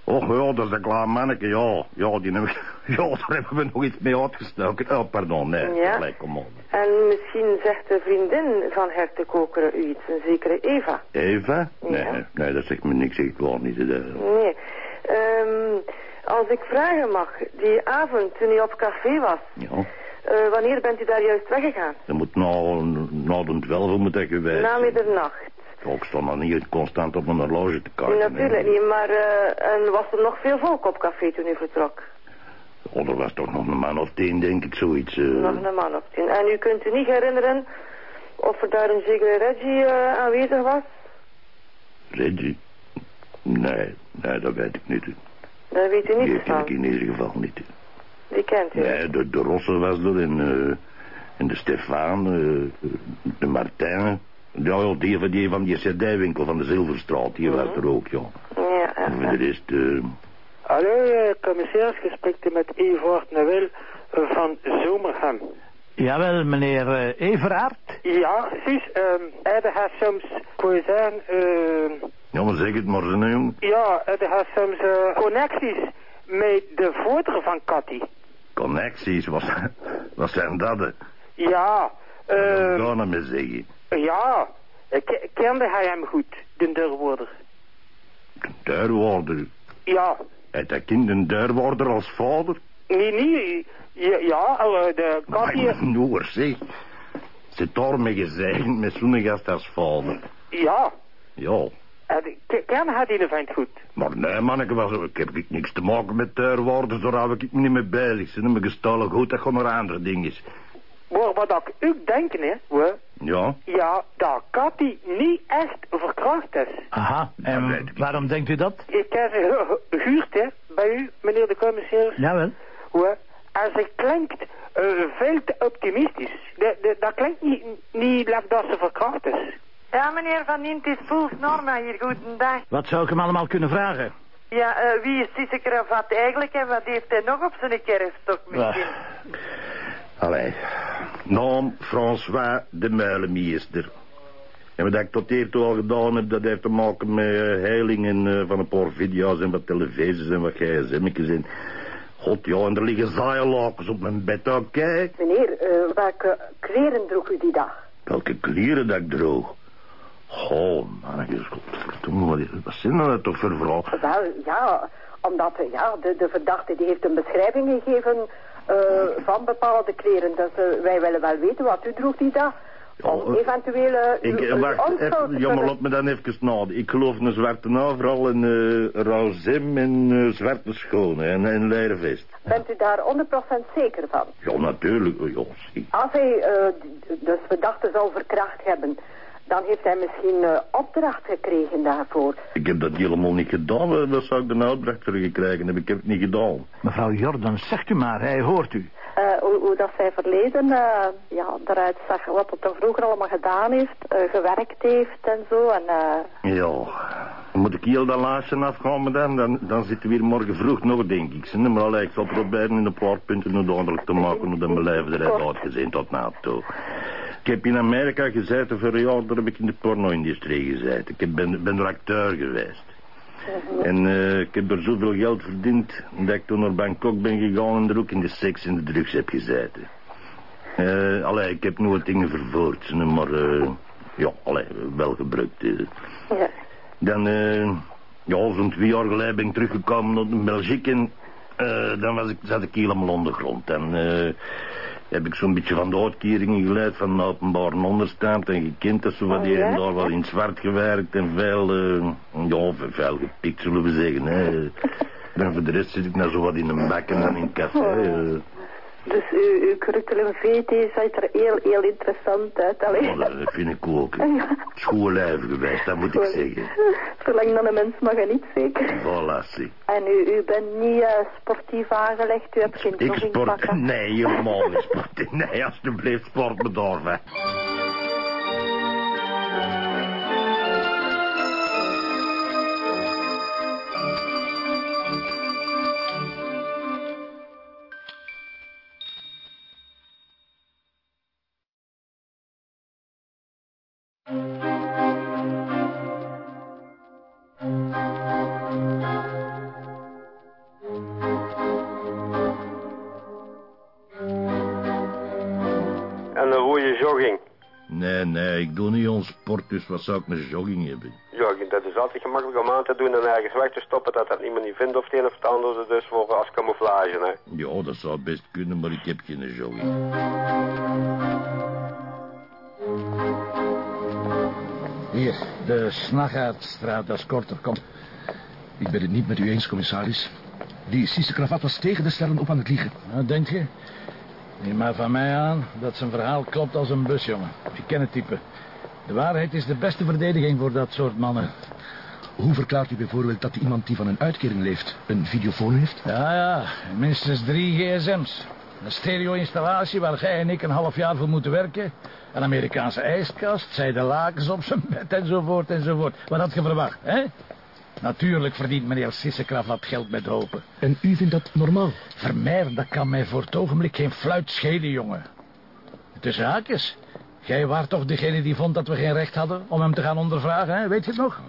Och ja, dat is een klaar manneke, ja. Ja, die ja, daar hebben we nog iets mee uitgestoken. Oh, pardon, nee. Ja. Kom op. En misschien zegt de vriendin van Gert de Kokere u iets, een zekere Eva. Eva? Nee, Ja. nee, dat zegt me niks. Ik woon niet. Nee. Ehm, als ik vragen mag, die avond toen u op café was, Ja, eh, wanneer bent u daar juist weggegaan? dat moet na, na de 12 moet ik geweest Na middernacht. Ik stond nog niet constant op mijn horloge te kijken. Natuurlijk niet, maar eh, en was er nog veel volk op café toen u vertrok? Oh, er was toch nog een man of tien, denk ik, zoiets. eh. Nog een man of tien. En u kunt u niet herinneren of er daar een zekere Reggie aanwezig was? Reggie? Nee, nee, dat weet ik niet. Daar weet u Die niets ken ik van. in ieder geval niet. Die kent u. Nee, de, de Rosse was er en, eh, en de Stefan, eh, de Martin. Ja, ja, die van die, van die cd-winkel van de Zilverstraat, die was er ook, ja. Ja, En voor de rest, eh, Hallo, eh, commissaris, gesprek met Evert Noël van Zomerham. Jawel, meneer eh, Everaert. Ja, precies. Um, hij had soms, je zeggen, ehm, ja, maar zeg het maar, zo, hè, jongen. ja, hij had soms eh, connecties met de voorderen van Cathy. Connecties, wat, wat zijn dat? hè? Ja, gaan we mee zeggen? ja, eh, ke- kende hij hem goed, de deurwoorder? Deurwoorder. Ja, Heeft dat kind een deurwoorder als vader? nee, nee, ja, ja eh, de Cathy... Maar noor, zeg. Zit daar mee gezegend met zo'n gast als vader. Ja, Ja. Eh, ke- ken hij die vent goed? Maar nee, manneke, was, ik heb ik niks te maken met deurwoorders, daar hou ik me niet mee bezig. Ze hebben me gestolen goed, dat gewoon naar andere dingen. Maar wat ik ook denk, hè, hoor, Ja? ja, dat Cathy niet echt verkracht is. Aha, en waarom denkt u dat? Ik heb gehuurd, hè, bij u, meneer de commissaris. Jawel. Hoor, en ze klinkt eh, veel te optimistisch. De, de, dat klinkt niet, niet dat ze verkracht is. Ja, meneer Van het is Poels Norma hier. Goedendag. Wat zou ik hem allemaal kunnen vragen? Ja, eh, wie is Sisse Kravat eigenlijk en wat heeft hij nog op zijn kerfstok misschien? Allee. Naam François de Muilenmeester. En wat ik tot hiertoe al gedaan heb, dat heeft te maken met eh, heilingen eh, van een paar video's en wat televisies en wat gsm'tjes en... God, ja, en er liggen zaailakens op mijn bed, oké? Meneer, eh, welke kleren droeg u die dag? Welke kleren dat ik droeg. Goh, mannetjes, godverdomme, wat, wat zijn dat toch voor vrouw? Wel, ja, omdat ja, de, de verdachte die heeft een beschrijving gegeven eh, van bepaalde kleren. Dus eh, wij willen wel weten wat u droeg die dag. Om eh, eventueel eh, Ik, uw- wacht, even, ja, maar laat me dan even nadenken. Ik geloof een zwarte overal, een uh, rozem en eh, zwarte schoenen en een leren vest. Bent u daar 100% zeker van? Ja, natuurlijk. Ja, zie. Als hij d- dus verdachte zou verkracht hebben, dan heeft hij misschien eh, opdracht gekregen daarvoor. Ik heb dat helemaal niet gedaan. Wat zou ik de opdracht voor gekregen hebben? Ik heb het niet gedaan. Mevrouw Jordan, zegt u maar, hij hoort u. Eh, hoe, hoe dat zij verleden eh, ja, eruit zag, wat hij toch vroeger allemaal gedaan heeft, eh, gewerkt heeft en zo. En, eh, Ja, moet ik heel dat laatste afgaan met dan, dan, dan zitten we hier morgen vroeg nog, denk ik. Zie, Maar allee, ik zal proberen in een paar punten nog duidelijk te maken hoe dat mijn leven eruit uitgezien tot na toe. Ik heb in Amerika gezeten voor een jaar, daar heb ik in de porno-industrie gezeten. Ik heb- ben, ben er acteur geweest. En eh, ik heb er zoveel geld verdiend dat ik toen naar Bangkok ben gegaan en er ook in de seks en de drugs heb gezeten. Eh, allee, ik heb nooit dingen vervoerd, maar eh, ja, allee, wel gebruikt. ja. Dan, eh, ja, zo'n twee jaar geleden ben ik teruggekomen naar België en dan was ik, zat ik helemaal ondergrond. Eh, heb ik zo'n beetje van de uitkeringen geleid van openbare onderstand en gekend. Dat zo wat hier en daar wel in zwart gewerkt en veel, eh, ja, veel gepikt zullen we zeggen. Hè. Dan voor de rest zit ik nou zo wat in een bak en dan in het café. eh. Dus uw, uw curriculum vitae ziet er heel, heel interessant uit. Allee. Ja, dat vind ik ook. Schoon leven geweest, dat moet ik zeggen. Zolang dan een mens mag er niet zeker. Voilà, zie. En u, u bent niet eh, sportief aangelegd, u hebt geen Ik sport... Nee, helemaal niet sport. Nee, alsjeblieft, sportbedorf, hè. Nee, ik doe niet ons sport, dus wat zou ik met jogging hebben? Jogging, dat is altijd gemakkelijk om aan te doen en ergens weg te stoppen dat dat niemand niet vindt of het een of het andere. Dus voor als camouflage, hè. Ja, dat zou best kunnen, maar ik heb geen jogging. Hier, De Snaggaardstraat, dat is korter, kom. Ik ben het niet met u eens, commissaris. Die Sisse Kravat was tegen de sterren op aan het liegen. Nou, denk je? Neem maar van mij aan dat zijn verhaal klopt als een bus, jongen. Ik ken het type. De waarheid is de beste verdediging voor dat soort mannen. Hoe verklaart u bijvoorbeeld dat iemand die van een uitkering leeft... een videofoon heeft? Ja, ja. Minstens drie gsm's. Een stereo-installatie waar jij en ik een half jaar voor moeten werken. Een Amerikaanse ijskast, zijde lakens op zijn bed enzovoort enzovoort. Wat had je verwacht, hè? Natuurlijk verdient meneer Sissekraf wat geld met hopen. En u vindt dat normaal? Vermeer, dat kan mij voor het ogenblik geen fluit schelen, jongen. Tussen haakjes. Jij waart toch degene die vond dat we geen recht hadden om hem te gaan ondervragen, hè? Weet je het nog?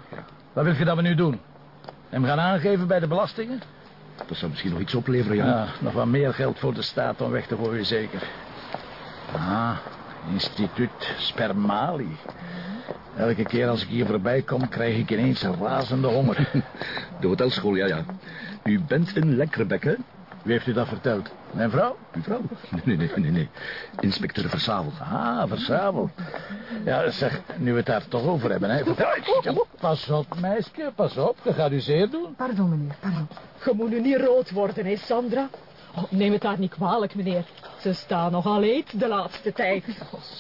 Wat wil je dat we nu doen? Hem gaan aangeven bij de belastingen? Dat zou misschien nog iets opleveren, ja. Ja, nog wat meer geld voor de staat om weg te gooien, zeker. Ah, instituut Spermali. Elke keer als ik hier voorbij kom, krijg ik ineens een razende honger. De hotelschool, ja, ja. U bent een lekkerbek, hè? Wie heeft u dat verteld? Mijn vrouw? Uw vrouw? Nee, nee, nee, nee. Inspecteur Versabel. Ah, Versabel. Ja, zeg, nu we het daar toch over hebben, hè. Pas op, meisje, pas op. Dat gaat u zeer doen. Pardon, meneer, pardon. Je moet nu niet rood worden, hè, Sandra? Oh, neem het daar niet kwalijk, meneer. Ze staan nogal eet de laatste tijd.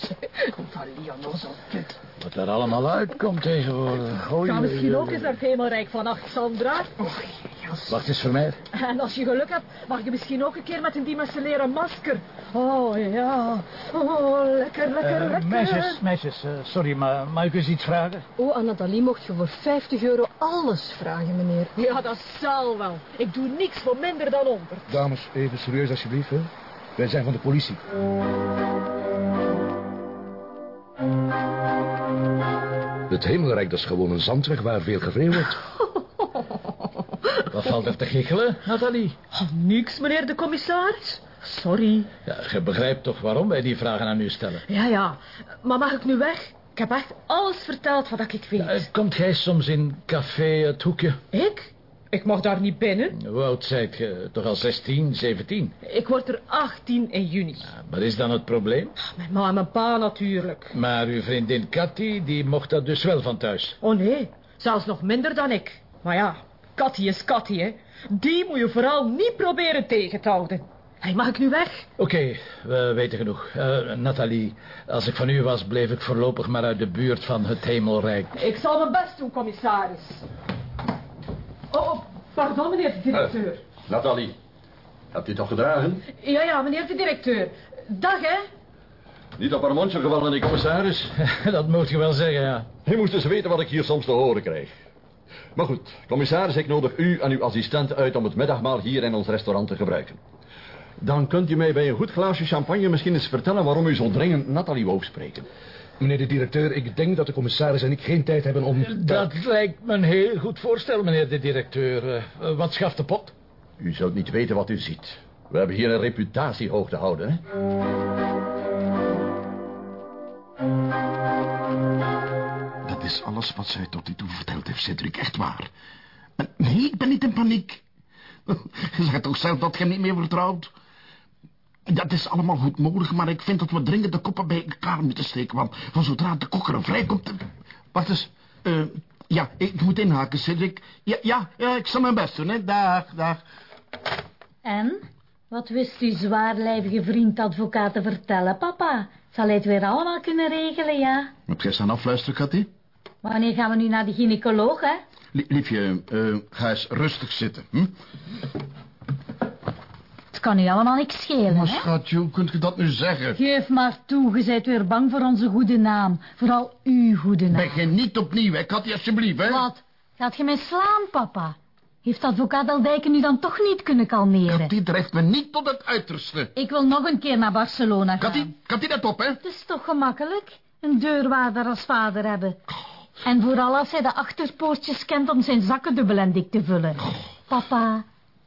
Komt van Leonor zo kut. Wat er allemaal uitkomt tegenwoordig. Oei, Ga misschien ook eens naar het hemelrijk vannacht, Sandra. Wacht eens voor mij. En als je geluk hebt, mag je misschien ook een keer met een dimensionele masker. Oh, ja. Oh, lekker, lekker, Eh, lekker. meisjes, meisjes, eh, sorry, maar mag ik eens iets vragen? Oh, aan Nathalie mocht je voor 50 euro alles vragen, meneer. Ja, dat zal wel. Ik doe niks voor minder dan 100. Dames, even serieus alsjeblieft, hè. Wij zijn van de politie. Het hemelrijk, dat is gewoon een zandweg waar veel gevreeuwd wordt. Wat valt er te giechelen, Nathalie? Oh, niks, meneer de commissaris. Sorry. Ja, je begrijpt toch waarom wij die vragen aan u stellen? Ja, ja. Maar mag ik nu weg? Ik heb echt alles verteld wat ik weet. Eh, Komt jij soms in café Het Hoekje? Ik? Ik mag daar niet binnen. Hoe oud zijt je? Toch al 16, 17? Ik word er 18 in juni. Wat is dan het probleem? Mijn ma en mijn pa natuurlijk. Maar uw vriendin Cathy, die mocht dat dus wel van thuis. Oh nee, zelfs nog minder dan ik. Maar ja, Katty is Katty, hè. Die moet je vooral niet proberen tegen te houden. Hé, mag ik nu weg? Oké, we weten genoeg. Eh, Nathalie, als ik van u was, bleef ik voorlopig maar uit de buurt van het hemelrijk. Ik zal mijn best doen, commissaris. Oh, oh, pardon, meneer de directeur. Nathalie, hebt u toch gedragen? Ja, ja, meneer de directeur. Dag, hè. Niet op haar mondje gevallen, die commissaris. dat moet je wel zeggen, ja. U moest eens weten wat ik hier soms te horen krijg. Maar goed, commissaris, ik nodig u en uw assistent uit om het middagmaal hier in ons restaurant te gebruiken. Dan kunt u mij bij een goed glaasje champagne misschien eens vertellen waarom u zo dringend Nathalie wou spreken. Meneer de directeur, ik denk dat de commissaris en ik geen tijd hebben om... Dat lijkt me een heel goed voorstel, meneer de directeur. Eh, eh, wat schaft de pot? U zult niet weten wat u ziet. We hebben hier een reputatie hoog te houden, hè? Dat is alles wat zij tot nu toe verteld heeft, Cedric. Echt waar. Nee, ik ben niet in paniek. Je zegt toch zelf dat je hem niet meer vertrouwt? Dat is allemaal goed mogelijk, maar ik vind dat we dringend de koppen bij elkaar moeten steken. Want van zodra de kokker vrijkomt... Wacht eens. eh, ja, ik moet inhaken, Cedric. Ja, ja, ja, ik zal mijn best doen, hè. Dag, dag. En? Wat wist uw zwaarlijvige vriend advocaat te vertellen, papa? Zal hij het weer allemaal kunnen regelen, ja? Heb jij staan afluisteren, Cathy? Wanneer gaan we nu naar de gynaecoloog, hè? Lie- liefje, eh, ga eens rustig zitten, hm? Kan u allemaal niks schelen, Maar hè? schatje, hoe kunt je dat nu zeggen? Geef maar toe, je bent weer bang voor onze goede naam. Vooral uw goede naam. Begin niet opnieuw, hè, Cathy, alsjeblieft, hè? Wat? Gaat je mij slaan, papa? Heeft advocaat Aldijken nu dan toch niet kunnen kalmeren? Cathy drijft me niet tot het uiterste. Ik wil nog een keer naar Barcelona gaan. Cathy, Cathy, let op, hè? Het is toch gemakkelijk? Een deurwaarder als vader hebben. En vooral als hij de achterpoortjes kent om zijn zakken dubbel en dik te vullen. Papa,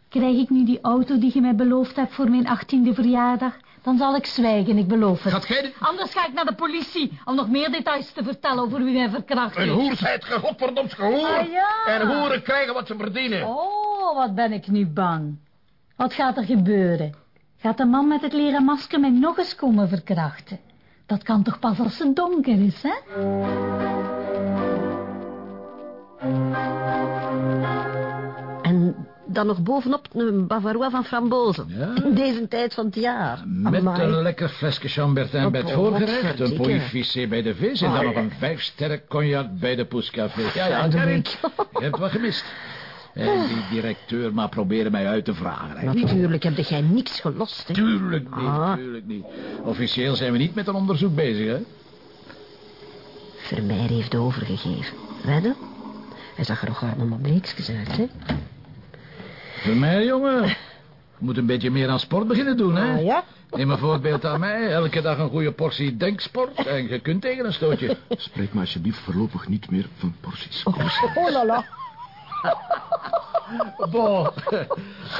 krijg ik nu die auto die je mij beloofd hebt voor mijn achttiende verjaardag? Dan zal ik zwijgen, ik beloof het. Gaat gij de- Anders ga ik naar de politie om nog meer details te vertellen over wie mij verkracht Een heeft. hoer zijt ge, godverdoms gehoor. Ah, ja. En hoeren krijgen wat ze verdienen. Oh, wat ben ik nu bang. Wat gaat er gebeuren? Gaat de man met het leren masker mij nog eens komen verkrachten? Dat kan toch pas als het donker is, hè? Dan nog bovenop een Bavarois van frambozen. In deze tijd van het jaar. Met Amai. een lekker flesje Chambertin Oh, bij het oh, voorgerecht, een vissé bij de vis... en Oh, dan nog een vijfsterk cognac bij de Poescafé. Ja, ja, je hebt wat gemist. En die directeur maar proberen mij uit te vragen. hè. Natuurlijk heb jij niks gelost, hè. Tuurlijk niet, Ah. tuurlijk niet. Officieel zijn we niet met een onderzoek bezig, hè? Vermeer heeft overgegeven. Wedden? Hij zag er nog allemaal bleekjes uit, hè. Voor mij, jongen. Je moet een beetje meer aan sport beginnen doen, hè? Ah, ja? Neem een voorbeeld aan mij. Elke dag een goede portie denksport en je kunt tegen een stootje. Spreek maar alsjeblieft voorlopig niet meer van porties. Oh la la. Bon.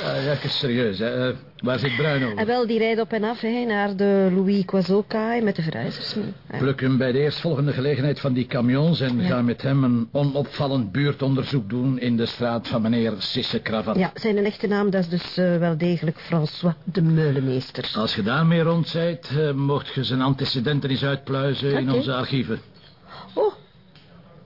Ja, ja, even serieus, hè. Eh, Waar zit Bruino? En wel, die rijdt op en af hè, naar de Louis Quazokaai met de verhuizers mee. Ja. Pluk hem bij de eerstvolgende gelegenheid van die camions... en ga met hem een onopvallend buurtonderzoek doen... in de straat van meneer Sisse Kravat. Ja, zijn echte naam dat is dus eh, wel degelijk François de Meulemeester. Als je daarmee rond zijt, eh, mocht je zijn antecedenten eens uitpluizen in onze archieven. Oh,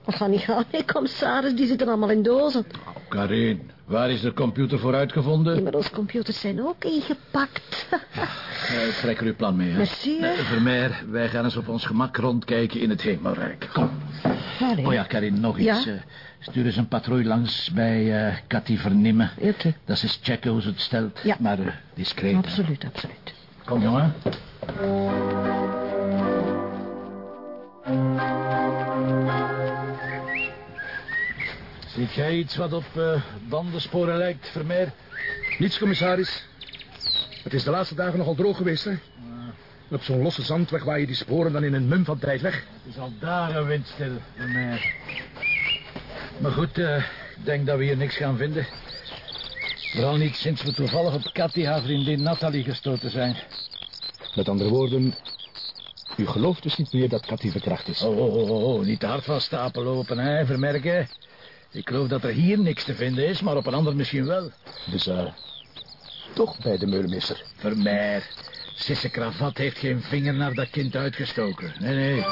dat gaat niet gaan, hè, commissaris. Die zitten allemaal in dozen. Karin, waar is de computer voor uitgevonden? Ja, maar onze computers zijn ook ingepakt. Eh, Ik trek er uw plan mee, hè? Merci, hè. Nee, Vermeer, wij gaan eens op ons gemak rondkijken in het hemelrijk. Kom. Allee. Oh ja, Karin, nog Ja? iets. eh, stuur eens een patrouille langs bij eh Cathy Vernimme. Oké. Dat is checken hoe ze het stelt. Ja. Maar eh, discreet. hè. Absoluut, absoluut. Kom, jongen. Ziet jij iets wat op eh, bandensporen lijkt, Vermeer? Niets, commissaris. Het is de laatste dagen nogal droog geweest, hè? Op zo'n losse zandweg waar je die sporen dan in een mum van tijd weg. Het is al dagen windstil, Vermeer. Maar goed, eh, ik denk dat we hier niks gaan vinden. Vooral niet sinds we toevallig op Cathy haar vriendin Nathalie gestoten zijn. Met andere woorden, u gelooft dus niet meer dat Cathy verkracht is. Oh, oh, oh, oh, niet te hard van stapel lopen, hè, vermerken. Ik geloof dat er hier niks te vinden is, maar op een ander misschien wel. Dus, eh, toch bij de meulemeester. Vermeer, Sisse Kravat heeft geen vinger naar dat kind uitgestoken. Nee, nee.